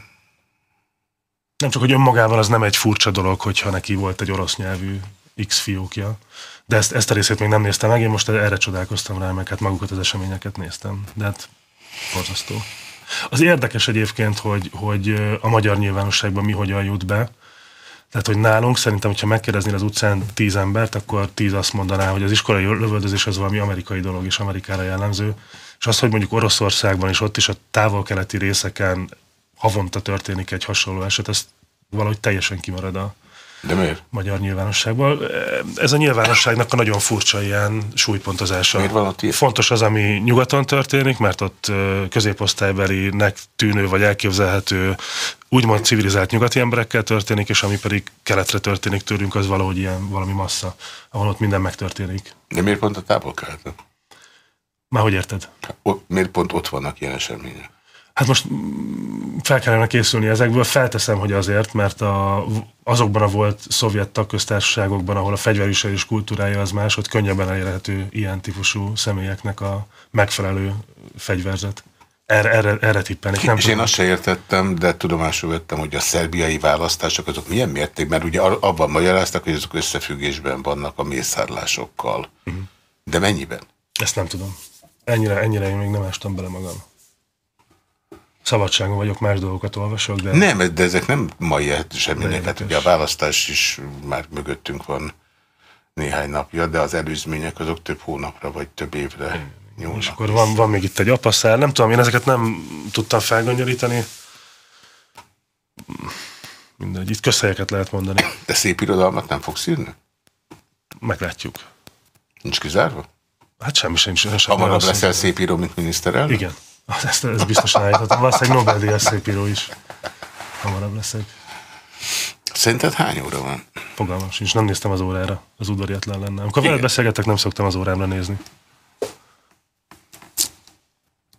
[SPEAKER 1] Nem csak, hogy önmagában az nem egy furcsa dolog, hogyha neki volt egy orosz nyelvű X fiúkja. De ezt, ezt a részét még nem néztem meg, én most erre csodálkoztam rá, meg hát magukat az eseményeket néztem. De hát borzasztó. Az érdekes egyébként, hogy, hogy a magyar nyilvánosságban mi hogyan jut be. Tehát, hogy nálunk szerintem, hogyha megkérdeznél az utcán tíz embert, akkor tíz azt mondaná, hogy az iskolai lövöldözés az valami amerikai dolog, és Amerikára jellemző. És az, hogy mondjuk Oroszországban és ott is a távol-keleti részeken havonta történik egy hasonló eset, ez valahogy teljesen kimarad a,
[SPEAKER 2] de miért?
[SPEAKER 1] Magyar nyilvánosságban. Ez a nyilvánosságnak a nagyon furcsa ilyen súlypontozása.
[SPEAKER 2] Miért ilyen?
[SPEAKER 1] Fontos az, ami nyugaton történik, mert ott középosztálybelinek tűnő vagy elképzelhető úgymond civilizált nyugati emberekkel történik, és ami pedig keletre történik tőlünk, az valahogy ilyen valami massza, ahol ott minden megtörténik.
[SPEAKER 2] De miért pont a távol-keleten?
[SPEAKER 1] Már hogy érted?
[SPEAKER 2] Miért pont ott vannak ilyen események?
[SPEAKER 1] Hát most fel kellene készülni ezekből. Felteszem, hogy azért, mert a, azokban a volt szovjet tagköztársaságokban, ahol a fegyverviselés kultúrája az más, ott könnyebben elérhető ilyen típusú személyeknek a megfelelő fegyverzet. Erre, erre, erre tippelnék.
[SPEAKER 2] Nem és tudom. én azt se értettem, de tudomásul vettem, hogy a szerbiai választások azok milyen mértékben, mert ugye abban magyaráztak, hogy azok összefüggésben vannak a mészárlásokkal. Uh mhm. -huh. De mennyiben?
[SPEAKER 1] Ezt nem tudom. Ennyire, ennyire én még nem ástam bele magam szabadságon vagyok, más dolgokat olvasok, de...
[SPEAKER 2] Nem, de ezek nem mai események, hát ugye a választás is már mögöttünk van néhány napja, de az előzmények azok több hónapra vagy több évre nyúlnak.
[SPEAKER 1] És akkor van, van még itt egy apaszár, nem tudom, én ezeket nem tudtam felgonyolítani. Mindegy, itt közhelyeket lehet mondani.
[SPEAKER 2] De szép irodalmat nem fogsz írni?
[SPEAKER 1] Meglátjuk.
[SPEAKER 2] Nincs kizárva?
[SPEAKER 1] Hát semmi sem. sem
[SPEAKER 2] Hamarabb leszel szép író, mint miniszterelnök?
[SPEAKER 1] Igen. Ezt, ezt biztosan állíthatom. Valószínűleg Nobel-díjas szépíró is. Hamarabb leszek.
[SPEAKER 2] Szerinted hány óra van?
[SPEAKER 1] Fogalmam sincs, nem néztem az órára, az udvariatlan lenne. Amikor veled beszélgetek, nem szoktam az órámra nézni.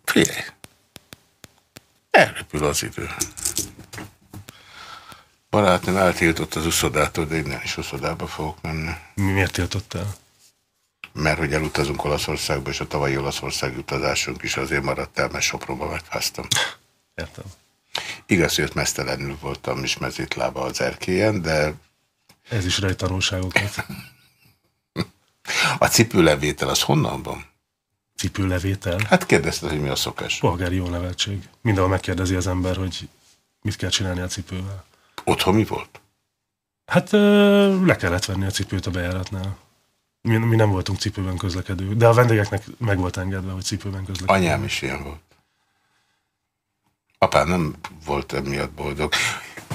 [SPEAKER 2] Figyelj! Elrepül az idő. Barátnőm eltiltott az uszodától, de innen is uszodába fogok menni.
[SPEAKER 1] Mi miért tiltott el?
[SPEAKER 2] Mert hogy elutazunk Olaszországba, és a tavalyi Olaszország utazásunk is azért maradt el, mert Sopronba megfáztam.
[SPEAKER 1] Értem.
[SPEAKER 2] Igaz, hogy mesztelenül voltam is mezítlába az erkélyen, de...
[SPEAKER 1] Ez is rejt tanulságokat.
[SPEAKER 2] a cipőlevétel az honnan van?
[SPEAKER 1] Cipőlevétel?
[SPEAKER 2] Hát kérdezted, hogy mi a szokás.
[SPEAKER 1] Polgári jó neveltség. Mindenhol megkérdezi az ember, hogy mit kell csinálni a cipővel.
[SPEAKER 2] Otthon mi volt?
[SPEAKER 1] Hát le kellett venni a cipőt a bejáratnál. Mi, mi nem voltunk cipőben közlekedő, de a vendégeknek meg volt engedve, hogy cipőben közlekedő.
[SPEAKER 2] Anyám is ilyen volt. Apám nem volt emiatt boldog.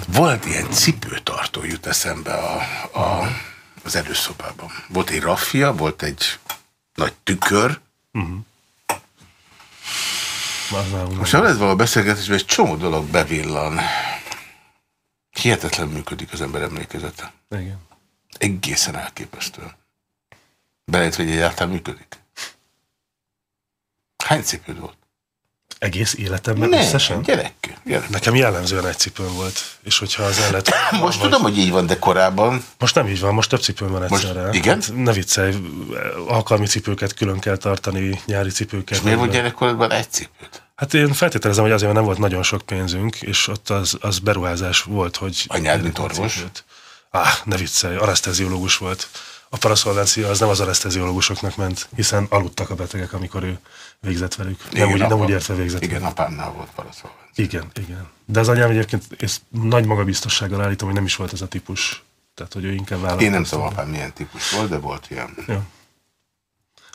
[SPEAKER 2] Volt ilyen cipőtartó jut eszembe a, a, az előszobában. Volt egy raffia, volt egy nagy tükör. Uh-huh. Most ha lesz valami beszélgetésben, egy csomó dolog bevillan. Hihetetlen működik az ember emlékezete.
[SPEAKER 1] Igen.
[SPEAKER 2] Egészen elképesztő. Belejött, hogy egyáltalán működik. Hány cipőd volt?
[SPEAKER 1] Egész életemben ne, összesen?
[SPEAKER 2] Gyerek, gyerek.
[SPEAKER 1] Nekem jellemzően egy cipőm volt. És hogyha az el lett...
[SPEAKER 2] most tudom, hogy így van, de korábban...
[SPEAKER 1] Most nem így van, most több cipőm van egyszerre.
[SPEAKER 2] Most, igen?
[SPEAKER 1] Hát ne viccelj, alkalmi cipőket külön kell tartani, nyári cipőket.
[SPEAKER 2] És miért volt gyerekkorodban egy cipőt?
[SPEAKER 1] Hát én feltételezem, hogy azért nem volt nagyon sok pénzünk, és ott az, az beruházás volt, hogy...
[SPEAKER 2] Anyád, mint orvos?
[SPEAKER 1] Ah, ne viccelj, anesteziológus volt. A paraszolvencia az nem az anesteziológusoknak ment, hiszen aludtak a betegek, amikor ő végzett velük. Igen, nem, úgy, nem úgy értve végzett.
[SPEAKER 2] Igen, apámnál volt paraszolvencia.
[SPEAKER 1] Igen, igen. De az anyám egyébként és nagy magabiztossággal állítom, hogy nem is volt ez a típus. Tehát, hogy ő inkább vállalkozott.
[SPEAKER 2] Én nem tudom, apám milyen típus volt, de volt ilyen.
[SPEAKER 1] Ja.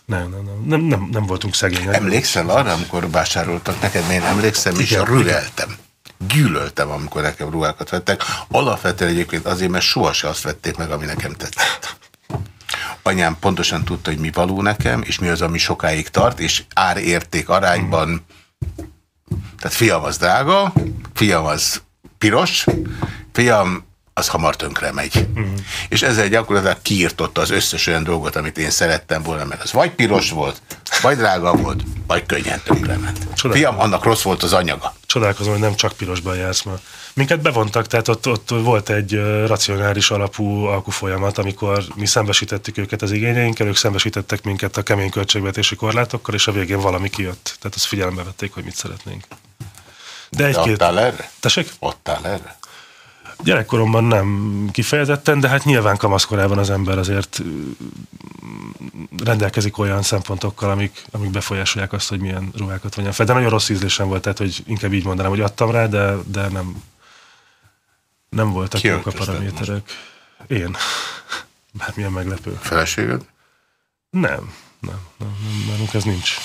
[SPEAKER 1] Nem, nem, nem, nem, nem, nem voltunk szegények.
[SPEAKER 2] Emlékszel arra, amikor vásároltak neked, én emlékszem, igen, és rüheltem. Gyűlöltem, amikor nekem ruhákat vettek. Alapvetően egyébként azért, mert sohasem azt vették meg, ami nekem tetszett. Anyám pontosan tudta, hogy mi való nekem, és mi az, ami sokáig tart, és árérték arányban, tehát fiam az drága, fiam az piros, fiam az hamar tönkre megy. Uh -huh. És ezzel gyakorlatilag kiirtotta az összes olyan dolgot, amit én szerettem volna, mert az vagy piros volt, vagy drága volt, vagy könnyen tönkre ment. Fiam, annak rossz volt az anyaga.
[SPEAKER 1] Csodálkozom, hogy nem csak pirosban jársz ma. Minket bevontak, tehát ott, ott volt egy racionális alapú alkufolyamat, amikor mi szembesítettük őket az igényeinkkel, ők szembesítettek minket a kemény költségvetési korlátokkal, és a végén valami kijött. Tehát azt figyelembe vették, hogy mit szeretnénk.
[SPEAKER 2] De egy-két... De erre?
[SPEAKER 1] Tessék?
[SPEAKER 2] Ottál erre?
[SPEAKER 1] Gyerekkoromban nem kifejezetten, de hát nyilván kamaszkorában az ember azért rendelkezik olyan szempontokkal, amik, amik befolyásolják azt, hogy milyen ruhákat vonjam fel. De nagyon rossz ízlésem volt, tehát hogy inkább így mondanám, hogy adtam rá, de, de nem, nem voltak jók a paraméterek. Én. Bármilyen meglepő.
[SPEAKER 2] Feleséged?
[SPEAKER 1] Nem, nem, nem, nem, nálunk ez nincs.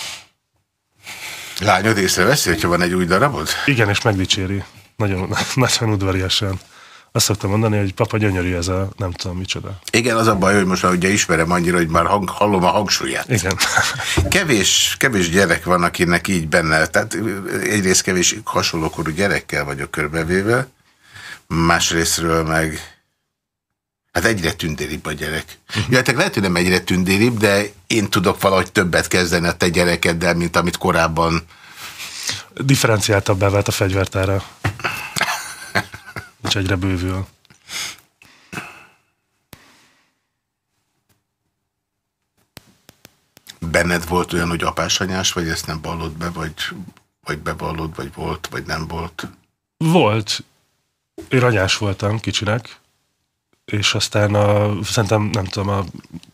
[SPEAKER 2] Lányod észreveszi, hogyha van egy új darabod?
[SPEAKER 1] Igen, és megdicséri. Nagyon, nagyon udvariasan. Azt szoktam mondani, hogy papa gyönyörű ez a nem tudom micsoda.
[SPEAKER 2] Igen, az a baj, hogy most már ugye ismerem annyira, hogy már hang, hallom a hangsúlyát.
[SPEAKER 1] Igen.
[SPEAKER 2] Kevés, kevés gyerek van, akinek így benne, tehát egyrészt kevés hasonlókorú gyerekkel vagyok körbevéve, másrésztről meg hát egyre tündéribb a gyerek. -huh. Jöttek lehet, hogy nem egyre tündéribb, de én tudok valahogy többet kezdeni a te gyerekeddel, mint amit korábban
[SPEAKER 1] differenciáltabbá vált a fegyvertára. És egyre bővül.
[SPEAKER 2] Benned volt olyan, hogy apásanyás, vagy ezt nem vallod be, vagy, vagy bevallod, vagy volt, vagy nem volt?
[SPEAKER 1] Volt. Én anyás voltam kicsinek, és aztán a, szerintem, nem tudom, a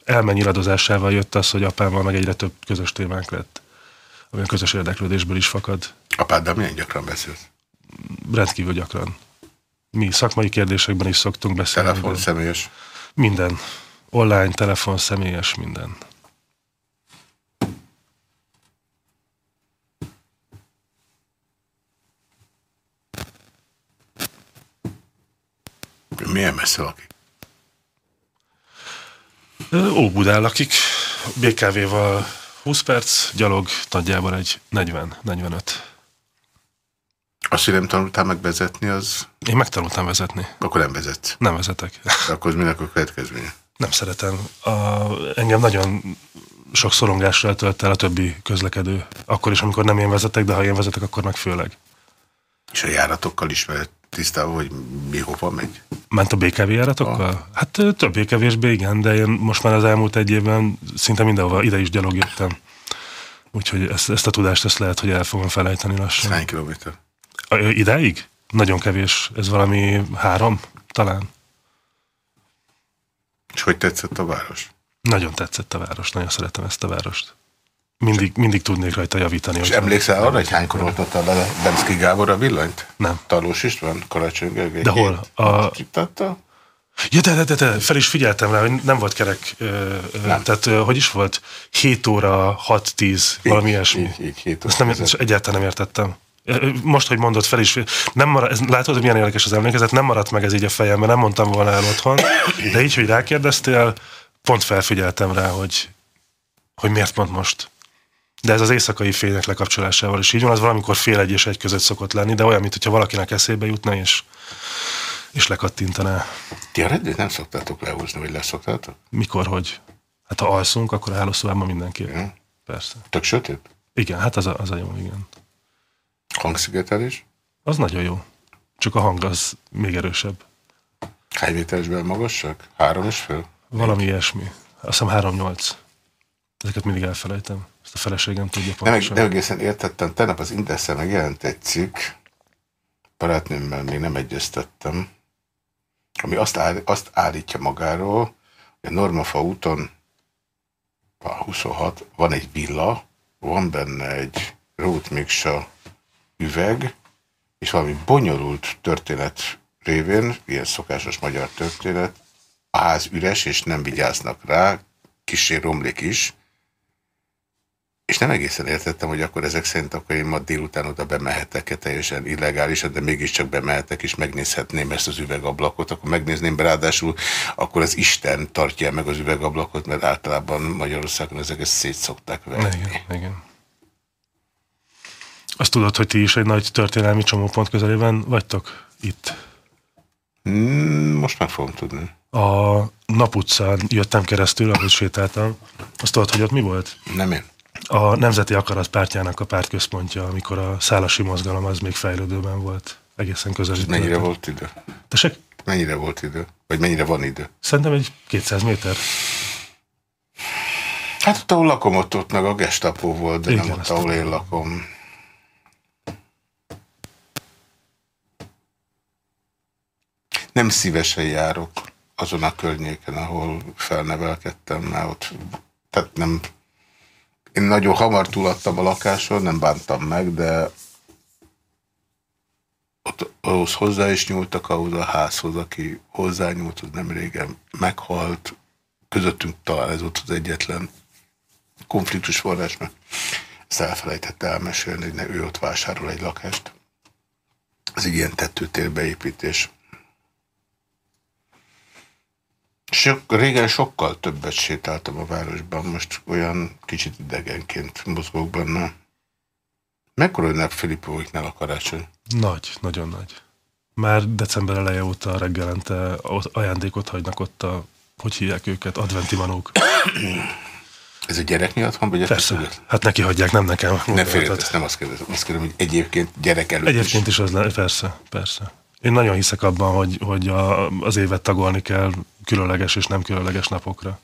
[SPEAKER 1] elmennyiradozásával jött az, hogy apámmal meg egyre több közös témánk lett olyan közös érdeklődésből is fakad.
[SPEAKER 2] Apáddal milyen gyakran beszélsz?
[SPEAKER 1] Rendkívül gyakran. Mi szakmai kérdésekben is szoktunk beszélni.
[SPEAKER 2] Telefon, személyes?
[SPEAKER 1] Minden. Online, telefon, személyes, minden.
[SPEAKER 2] Milyen messze lakik?
[SPEAKER 1] Óbudán lakik. BKV-val 20 perc, gyalog nagyjából egy 40-45.
[SPEAKER 2] Azt, hogy nem tanultál meg vezetni, az...
[SPEAKER 1] Én megtanultam vezetni.
[SPEAKER 2] Akkor nem vezetsz.
[SPEAKER 1] Nem vezetek.
[SPEAKER 2] De akkor minek a következménye?
[SPEAKER 1] Nem szeretem. A, engem nagyon sok szorongással tölt el a többi közlekedő. Akkor is, amikor nem én vezetek, de ha én vezetek, akkor meg főleg.
[SPEAKER 2] És a járatokkal is mert tisztában, hogy mi hova megy?
[SPEAKER 1] Ment a BKV járatokkal? Ah. Hát többé-kevésbé igen, de én most már az elmúlt egy évben szinte mindenhova ide is gyalog jöttem. Úgyhogy ezt, ezt a tudást ezt lehet, hogy el fogom felejteni lassan.
[SPEAKER 2] Hány kilométer?
[SPEAKER 1] Idáig? Nagyon kevés. Ez valami három talán.
[SPEAKER 2] És hogy tetszett a város?
[SPEAKER 1] Nagyon tetszett a város, nagyon szeretem ezt a várost. Mindig, mindig tudnék rajta javítani.
[SPEAKER 2] És emlékszel arra, hogy hánykor oltotta le Benszki Gábor a villanyt?
[SPEAKER 1] Nem.
[SPEAKER 2] Talós István, Karácsony Gergely.
[SPEAKER 1] De hol? A...
[SPEAKER 2] Csittatta?
[SPEAKER 1] Ja, de, de, de, de, fel is figyeltem rá, hogy nem volt kerek. Nem. Tehát, hogy is volt? 7 óra, 6-10, valami ilyesmi.
[SPEAKER 2] Így, így, 7 óra.
[SPEAKER 1] Ezt nem, ezt egyáltalán nem értettem. Most, hogy mondod fel is, nem marad, ez, látod, hogy milyen érdekes az emlékezet, nem maradt meg ez így a fejemben, nem mondtam volna el otthon, de így, hogy rákérdeztél, pont felfigyeltem rá, hogy, hogy miért pont most. De ez az éjszakai fények lekapcsolásával is így van, az valamikor fél egy és egy között szokott lenni, de olyan, mintha valakinek eszébe jutna, és, és lekattintaná.
[SPEAKER 2] Ti a reggelt nem szoktátok lehúzni, vagy leszoktátok?
[SPEAKER 1] Mikor, hogy? Hát ha alszunk, akkor hálószobában mindenki.
[SPEAKER 2] Ja.
[SPEAKER 1] Persze.
[SPEAKER 2] Tök sötét?
[SPEAKER 1] Igen, hát az a, az a jó, igen.
[SPEAKER 2] Hangszigetelés?
[SPEAKER 1] Az nagyon jó. Csak a hang az még erősebb.
[SPEAKER 2] Hány méteresben? Három és fél?
[SPEAKER 1] Valami ilyesmi. Azt hiszem 3-8. Ezeket mindig elfelejtem. Ezt a feleségem tudja pontosan.
[SPEAKER 2] nem egészen értettem. Tegnap az Indexen megjelent egy cikk, barátnőmmel még nem egyeztettem, ami azt, áll, azt állítja magáról, hogy a Normafa úton a 26, van egy villa, van benne egy Ruth Miksa üveg, és valami bonyolult történet révén, ilyen szokásos magyar történet, a ház üres, és nem vigyáznak rá, kicsi romlik is, és nem egészen értettem, hogy akkor ezek szerint akkor én ma délután oda bemehetek-e teljesen illegálisan, de mégiscsak bemehetek és megnézhetném ezt az üvegablakot, akkor megnézném, ráadásul akkor az Isten tartja meg az üvegablakot, mert általában Magyarországon ezeket szét szokták venni.
[SPEAKER 1] Igen, igen. Azt tudod, hogy ti is egy nagy történelmi csomópont közelében vagytok itt?
[SPEAKER 2] Hmm, most meg fogom tudni.
[SPEAKER 1] A Nap utcán jöttem keresztül, ahogy sétáltam. Azt tudod, hogy ott mi volt?
[SPEAKER 2] Nem én.
[SPEAKER 1] A Nemzeti Akarat pártjának a pártközpontja, amikor a szálasi mozgalom az még fejlődőben volt. Egészen közel. itt
[SPEAKER 2] Mennyire volt idő?
[SPEAKER 1] Tessék?
[SPEAKER 2] Mennyire volt idő? Vagy mennyire van idő?
[SPEAKER 1] Szerintem egy 200 méter.
[SPEAKER 2] Hát ott, ahol lakom, ott, ott meg a gestapo volt, de
[SPEAKER 1] Igen,
[SPEAKER 2] nem ott, ahol én lakom. Nem szívesen járok azon a környéken, ahol felnevelkedtem, mert ott, tehát nem, én nagyon hamar túladtam a lakáson, nem bántam meg, de ott ahhoz hozzá is nyúltak ahhoz a házhoz, aki hozzányúlt, az nem régen meghalt. Közöttünk talán ez volt az egyetlen konfliktus forrás, mert ezt elfelejtette elmesélni, hogy ne, ő ott vásárol egy lakást. Ez egy ilyen tetőtérbeépítés. Sok, régen sokkal többet sétáltam a városban, most olyan kicsit idegenként mozgok benne. Mekkora ünnep Filippoviknál a karácsony?
[SPEAKER 1] Nagy, nagyon nagy. Már december eleje óta reggelente ajándékot hagynak ott a, hogy hívják őket, adventi manók.
[SPEAKER 2] Ez a gyerek miatt van, vagy ez
[SPEAKER 1] Persze, hát neki hagyják, nem nekem.
[SPEAKER 2] Ne félj, ezt nem azt kérdezem, azt kérdezem, hogy egyébként gyerek előtt
[SPEAKER 1] Egyébként
[SPEAKER 2] is.
[SPEAKER 1] is az persze, persze. Én nagyon hiszek abban, hogy, hogy a, az évet tagolni kell különleges és nem különleges napokra.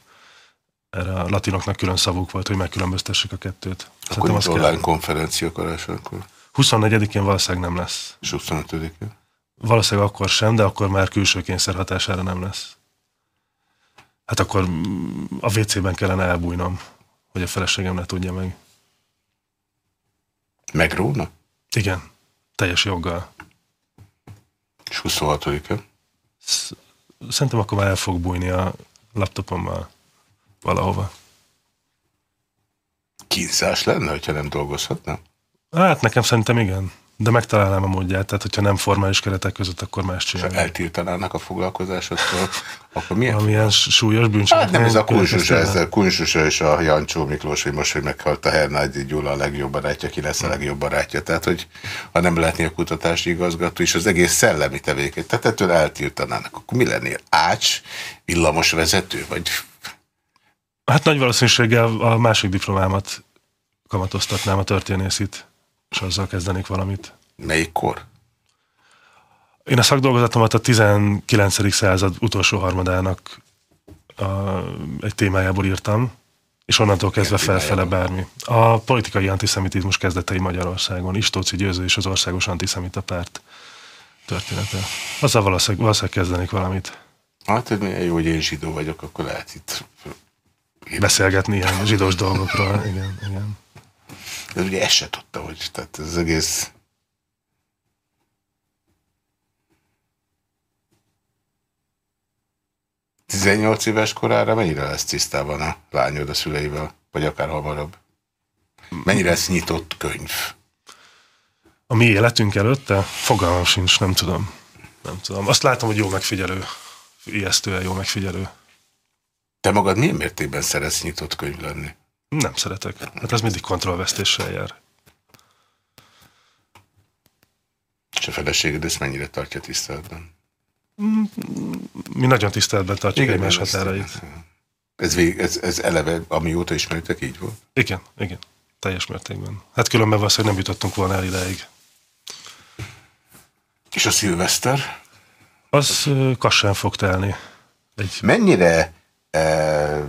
[SPEAKER 1] Erre a latinoknak külön szavuk volt, hogy megkülönböztessék a kettőt.
[SPEAKER 2] Akkor
[SPEAKER 1] az kell.
[SPEAKER 2] online konferencia karácsonykor,
[SPEAKER 1] 24-én valószínűleg nem lesz.
[SPEAKER 2] és 25-én.
[SPEAKER 1] Valószínűleg akkor sem, de akkor már külső kényszer hatására nem lesz. Hát akkor a WC-ben kellene elbújnom, hogy a feleségem ne tudja meg.
[SPEAKER 2] Megróna?
[SPEAKER 1] Igen, teljes joggal.
[SPEAKER 2] És 26-án?
[SPEAKER 1] Sz- Szerintem akkor már el fog bújni a laptopommal valahova.
[SPEAKER 2] Kínzás lenne, hogyha nem dolgozhatna?
[SPEAKER 1] Hát nekem szerintem igen, de megtalálnám a módját, tehát hogyha nem formális keretek között, akkor más
[SPEAKER 2] És ha
[SPEAKER 1] csinálni.
[SPEAKER 2] eltiltanának a foglalkozásodtól, akkor milyen?
[SPEAKER 1] Valamilyen s- súlyos bűncselekmény.
[SPEAKER 2] Hát nem ez a kunsusa,
[SPEAKER 1] következtében?
[SPEAKER 2] ez a kunsusa és a Jancsó Miklós, hogy most, hogy meghalt a Hernádi Gyula a legjobb barátja, ki lesz a legjobb barátja. Tehát, hogy ha nem lehetné a kutatási igazgató, és az egész szellemi tevékeny, tehát ettől eltiltanának, akkor mi lennél? Ács, villamos vezető, vagy
[SPEAKER 1] Hát nagy valószínűséggel a másik diplomámat kamatoztatnám a történészit, és azzal kezdenék valamit.
[SPEAKER 2] melyik kor?
[SPEAKER 1] Én a szakdolgozatomat a 19. század utolsó harmadának a, egy témájából írtam, és onnantól kezdve felfele bármi. A politikai antiszemitizmus kezdetei Magyarországon, Istóci Győző és az Országos Antiszemita Párt története. Azzal valószínűleg, valószínűleg kezdenék valamit.
[SPEAKER 2] Hát, hogy milyen jó, hogy én zsidó vagyok, akkor lehet itt.
[SPEAKER 1] Beszélgetni ilyen zsidós dolgokról. Igen, igen.
[SPEAKER 2] De ugye ezt se tudta, hogy tehát az egész... Tizennyolc éves korára mennyire lesz tisztában a lányod a szüleivel? Vagy akár hamarabb? Mennyire lesz nyitott könyv?
[SPEAKER 1] A mi életünk előtte? Fogalmam sincs, nem tudom. Nem tudom. Azt látom, hogy jó megfigyelő. Ijesztően jó megfigyelő.
[SPEAKER 2] Te magad milyen mértékben szeretsz nyitott könyv lenni?
[SPEAKER 1] Nem szeretek. Hát ez mindig kontrollvesztéssel jár.
[SPEAKER 2] És a feleséged ezt mennyire tartja tiszteletben?
[SPEAKER 1] Mi nagyon tiszteletben tartjuk Igen, egymás határait.
[SPEAKER 2] Ez, vég, ez, ez eleve, amióta ismeritek, így volt?
[SPEAKER 1] Igen, igen. Teljes mértékben. Hát különben valószínűleg nem jutottunk volna el ideig.
[SPEAKER 2] És a szilveszter?
[SPEAKER 1] Az kassán fog telni.
[SPEAKER 2] Egy... Mennyire e,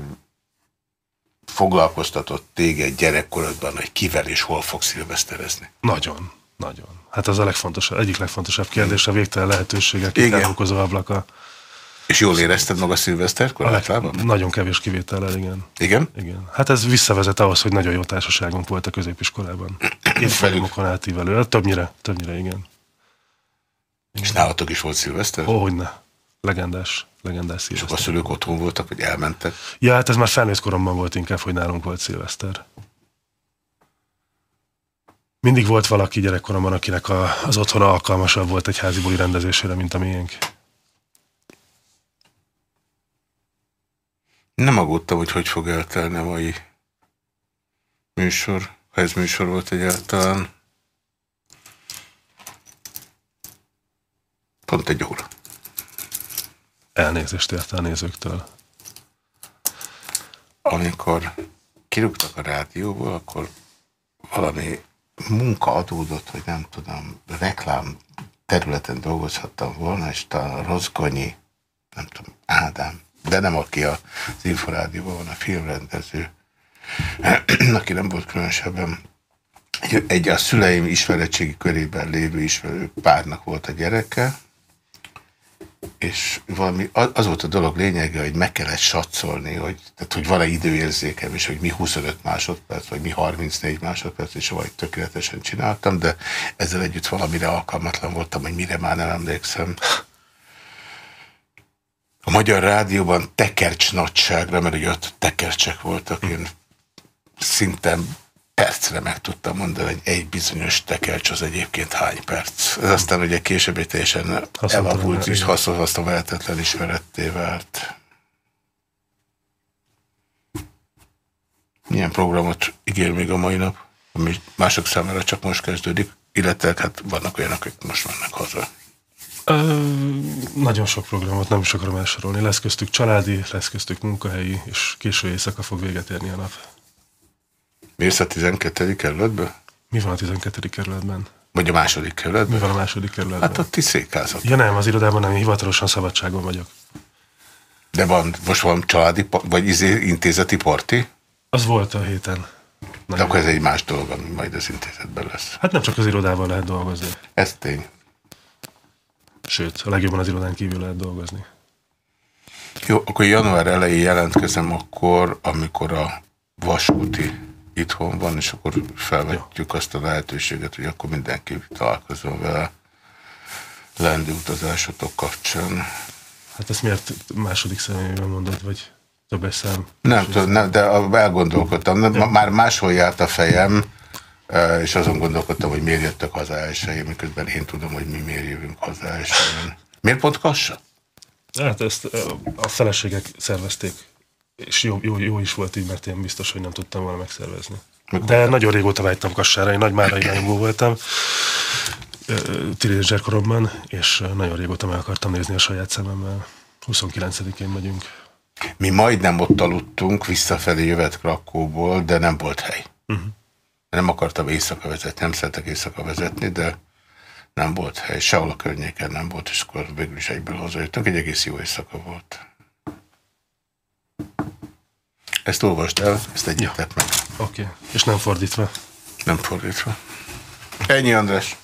[SPEAKER 2] foglalkoztatott téged gyerekkorodban, hogy kivel és hol fog szilveszterezni?
[SPEAKER 1] Nagyon, nagyon. Hát az a legfontosabb, egyik legfontosabb kérdés, a végtelen lehetőségek kitárulkozó ablaka.
[SPEAKER 2] És jól érezted maga szilveszterkor általában?
[SPEAKER 1] Nagyon kevés kivétellel, igen.
[SPEAKER 2] Igen?
[SPEAKER 1] Igen. Hát ez visszavezet ahhoz, hogy nagyon jó társaságunk volt a középiskolában. Évfolyamokon átívelő. Többnyire, többnyire igen. igen.
[SPEAKER 2] És nálatok is volt szilveszter?
[SPEAKER 1] Hogyne. Legendás, legendás
[SPEAKER 2] szilveszter. És a szülők otthon voltak, vagy elmentek?
[SPEAKER 1] Ja, hát ez már felnőtt koromban volt inkább, hogy nálunk volt szilveszter. Mindig volt valaki gyerekkoromban, akinek a, az otthona alkalmasabb volt egy házi buli rendezésére, mint a miénk.
[SPEAKER 2] Nem aggódtam, hogy hogy fog eltelni a mai műsor, ha ez műsor volt egyáltalán. Pont egy óra.
[SPEAKER 1] Elnézést érte a nézőktől.
[SPEAKER 2] Amikor kirúgtak a rádióból, akkor valami munka adódott, hogy nem tudom, reklám területen dolgozhattam volna, és talán Rozgonyi, nem tudom, Ádám, de nem aki az Inforádióban van, a filmrendező, aki nem volt különösebben egy, egy a szüleim ismeretségi körében lévő ismerő párnak volt a gyereke, és valami, az volt a dolog lényege, hogy meg kellett satszolni, hogy, tehát, hogy van-e időérzékem, és hogy mi 25 másodperc, vagy mi 34 másodperc, és vagy tökéletesen csináltam, de ezzel együtt valamire alkalmatlan voltam, hogy mire már nem emlékszem. A Magyar Rádióban tekercs nagyságra, mert ugye ott tekercsek voltak, én szinte percre meg tudtam mondani, hogy egy bizonyos tekercs az egyébként hány perc. Ez aztán ugye később egy teljesen elavult és haszonhasztom vehetetlen ismeretté vált. Milyen programot ígér még a mai nap, ami mások számára csak most kezdődik, illetve hát vannak olyanok, akik most mennek haza.
[SPEAKER 1] Ö, nagyon sok programot nem is akarom elsorolni. Lesz köztük családi, lesz köztük munkahelyi, és késő éjszaka fog véget érni a nap.
[SPEAKER 2] Mész a 12. kerületbe?
[SPEAKER 1] Mi van a 12. kerületben?
[SPEAKER 2] Vagy a második kerületben?
[SPEAKER 1] Mi van a második kerületben?
[SPEAKER 2] Hát ott ti székházat.
[SPEAKER 1] Ja nem, az irodában nem, hivatalosan szabadságon vagyok.
[SPEAKER 2] De van, most van családi, vagy izé, intézeti parti? Az
[SPEAKER 1] volt a héten.
[SPEAKER 2] Nagyon De akkor ez egy más dolog, ami majd az intézetben lesz.
[SPEAKER 1] Hát nem csak az irodával lehet dolgozni.
[SPEAKER 2] Ez tény.
[SPEAKER 1] Sőt, a legjobban az irodán kívül lehet dolgozni.
[SPEAKER 2] Jó, akkor január elején jelentkezem akkor, amikor a vasúti itthon van, és akkor felvetjük azt a lehetőséget, hogy akkor mindenki találkozom vele lendi utazásotok kapcsán.
[SPEAKER 1] Hát ezt miért második személyben mondod, vagy többes szám?
[SPEAKER 2] Nem tudom, nem, de elgondolkodtam. Ja. Már máshol járt a fejem, e, és azon gondolkodtam, hogy miért jöttek haza elsőjén, miközben én tudom, hogy mi miért jövünk haza elsőjén. Miért pont Kassa?
[SPEAKER 1] Hát ezt e, a feleségek szervezték és jó, jó, jó is volt így, mert én biztos, hogy nem tudtam volna megszervezni. De nagyon régóta vágytam Kassára, én nagy irányból voltam tínédzser koromban, és nagyon régóta meg akartam nézni a saját szememmel. 29-én megyünk.
[SPEAKER 2] Mi majdnem ott aludtunk, visszafelé jövet Krakóból, de nem volt hely. Uh -huh. Nem akartam éjszaka vezetni, nem szeretek éjszaka vezetni, de nem volt hely, sehol a környéken nem volt, és akkor végül is egyből hazajöttünk, egy egész jó éjszaka volt. Ezt olvast el, ezt egyetett ja. meg.
[SPEAKER 1] Oké, okay. és nem fordítva?
[SPEAKER 2] Nem fordítva. Ennyi, András.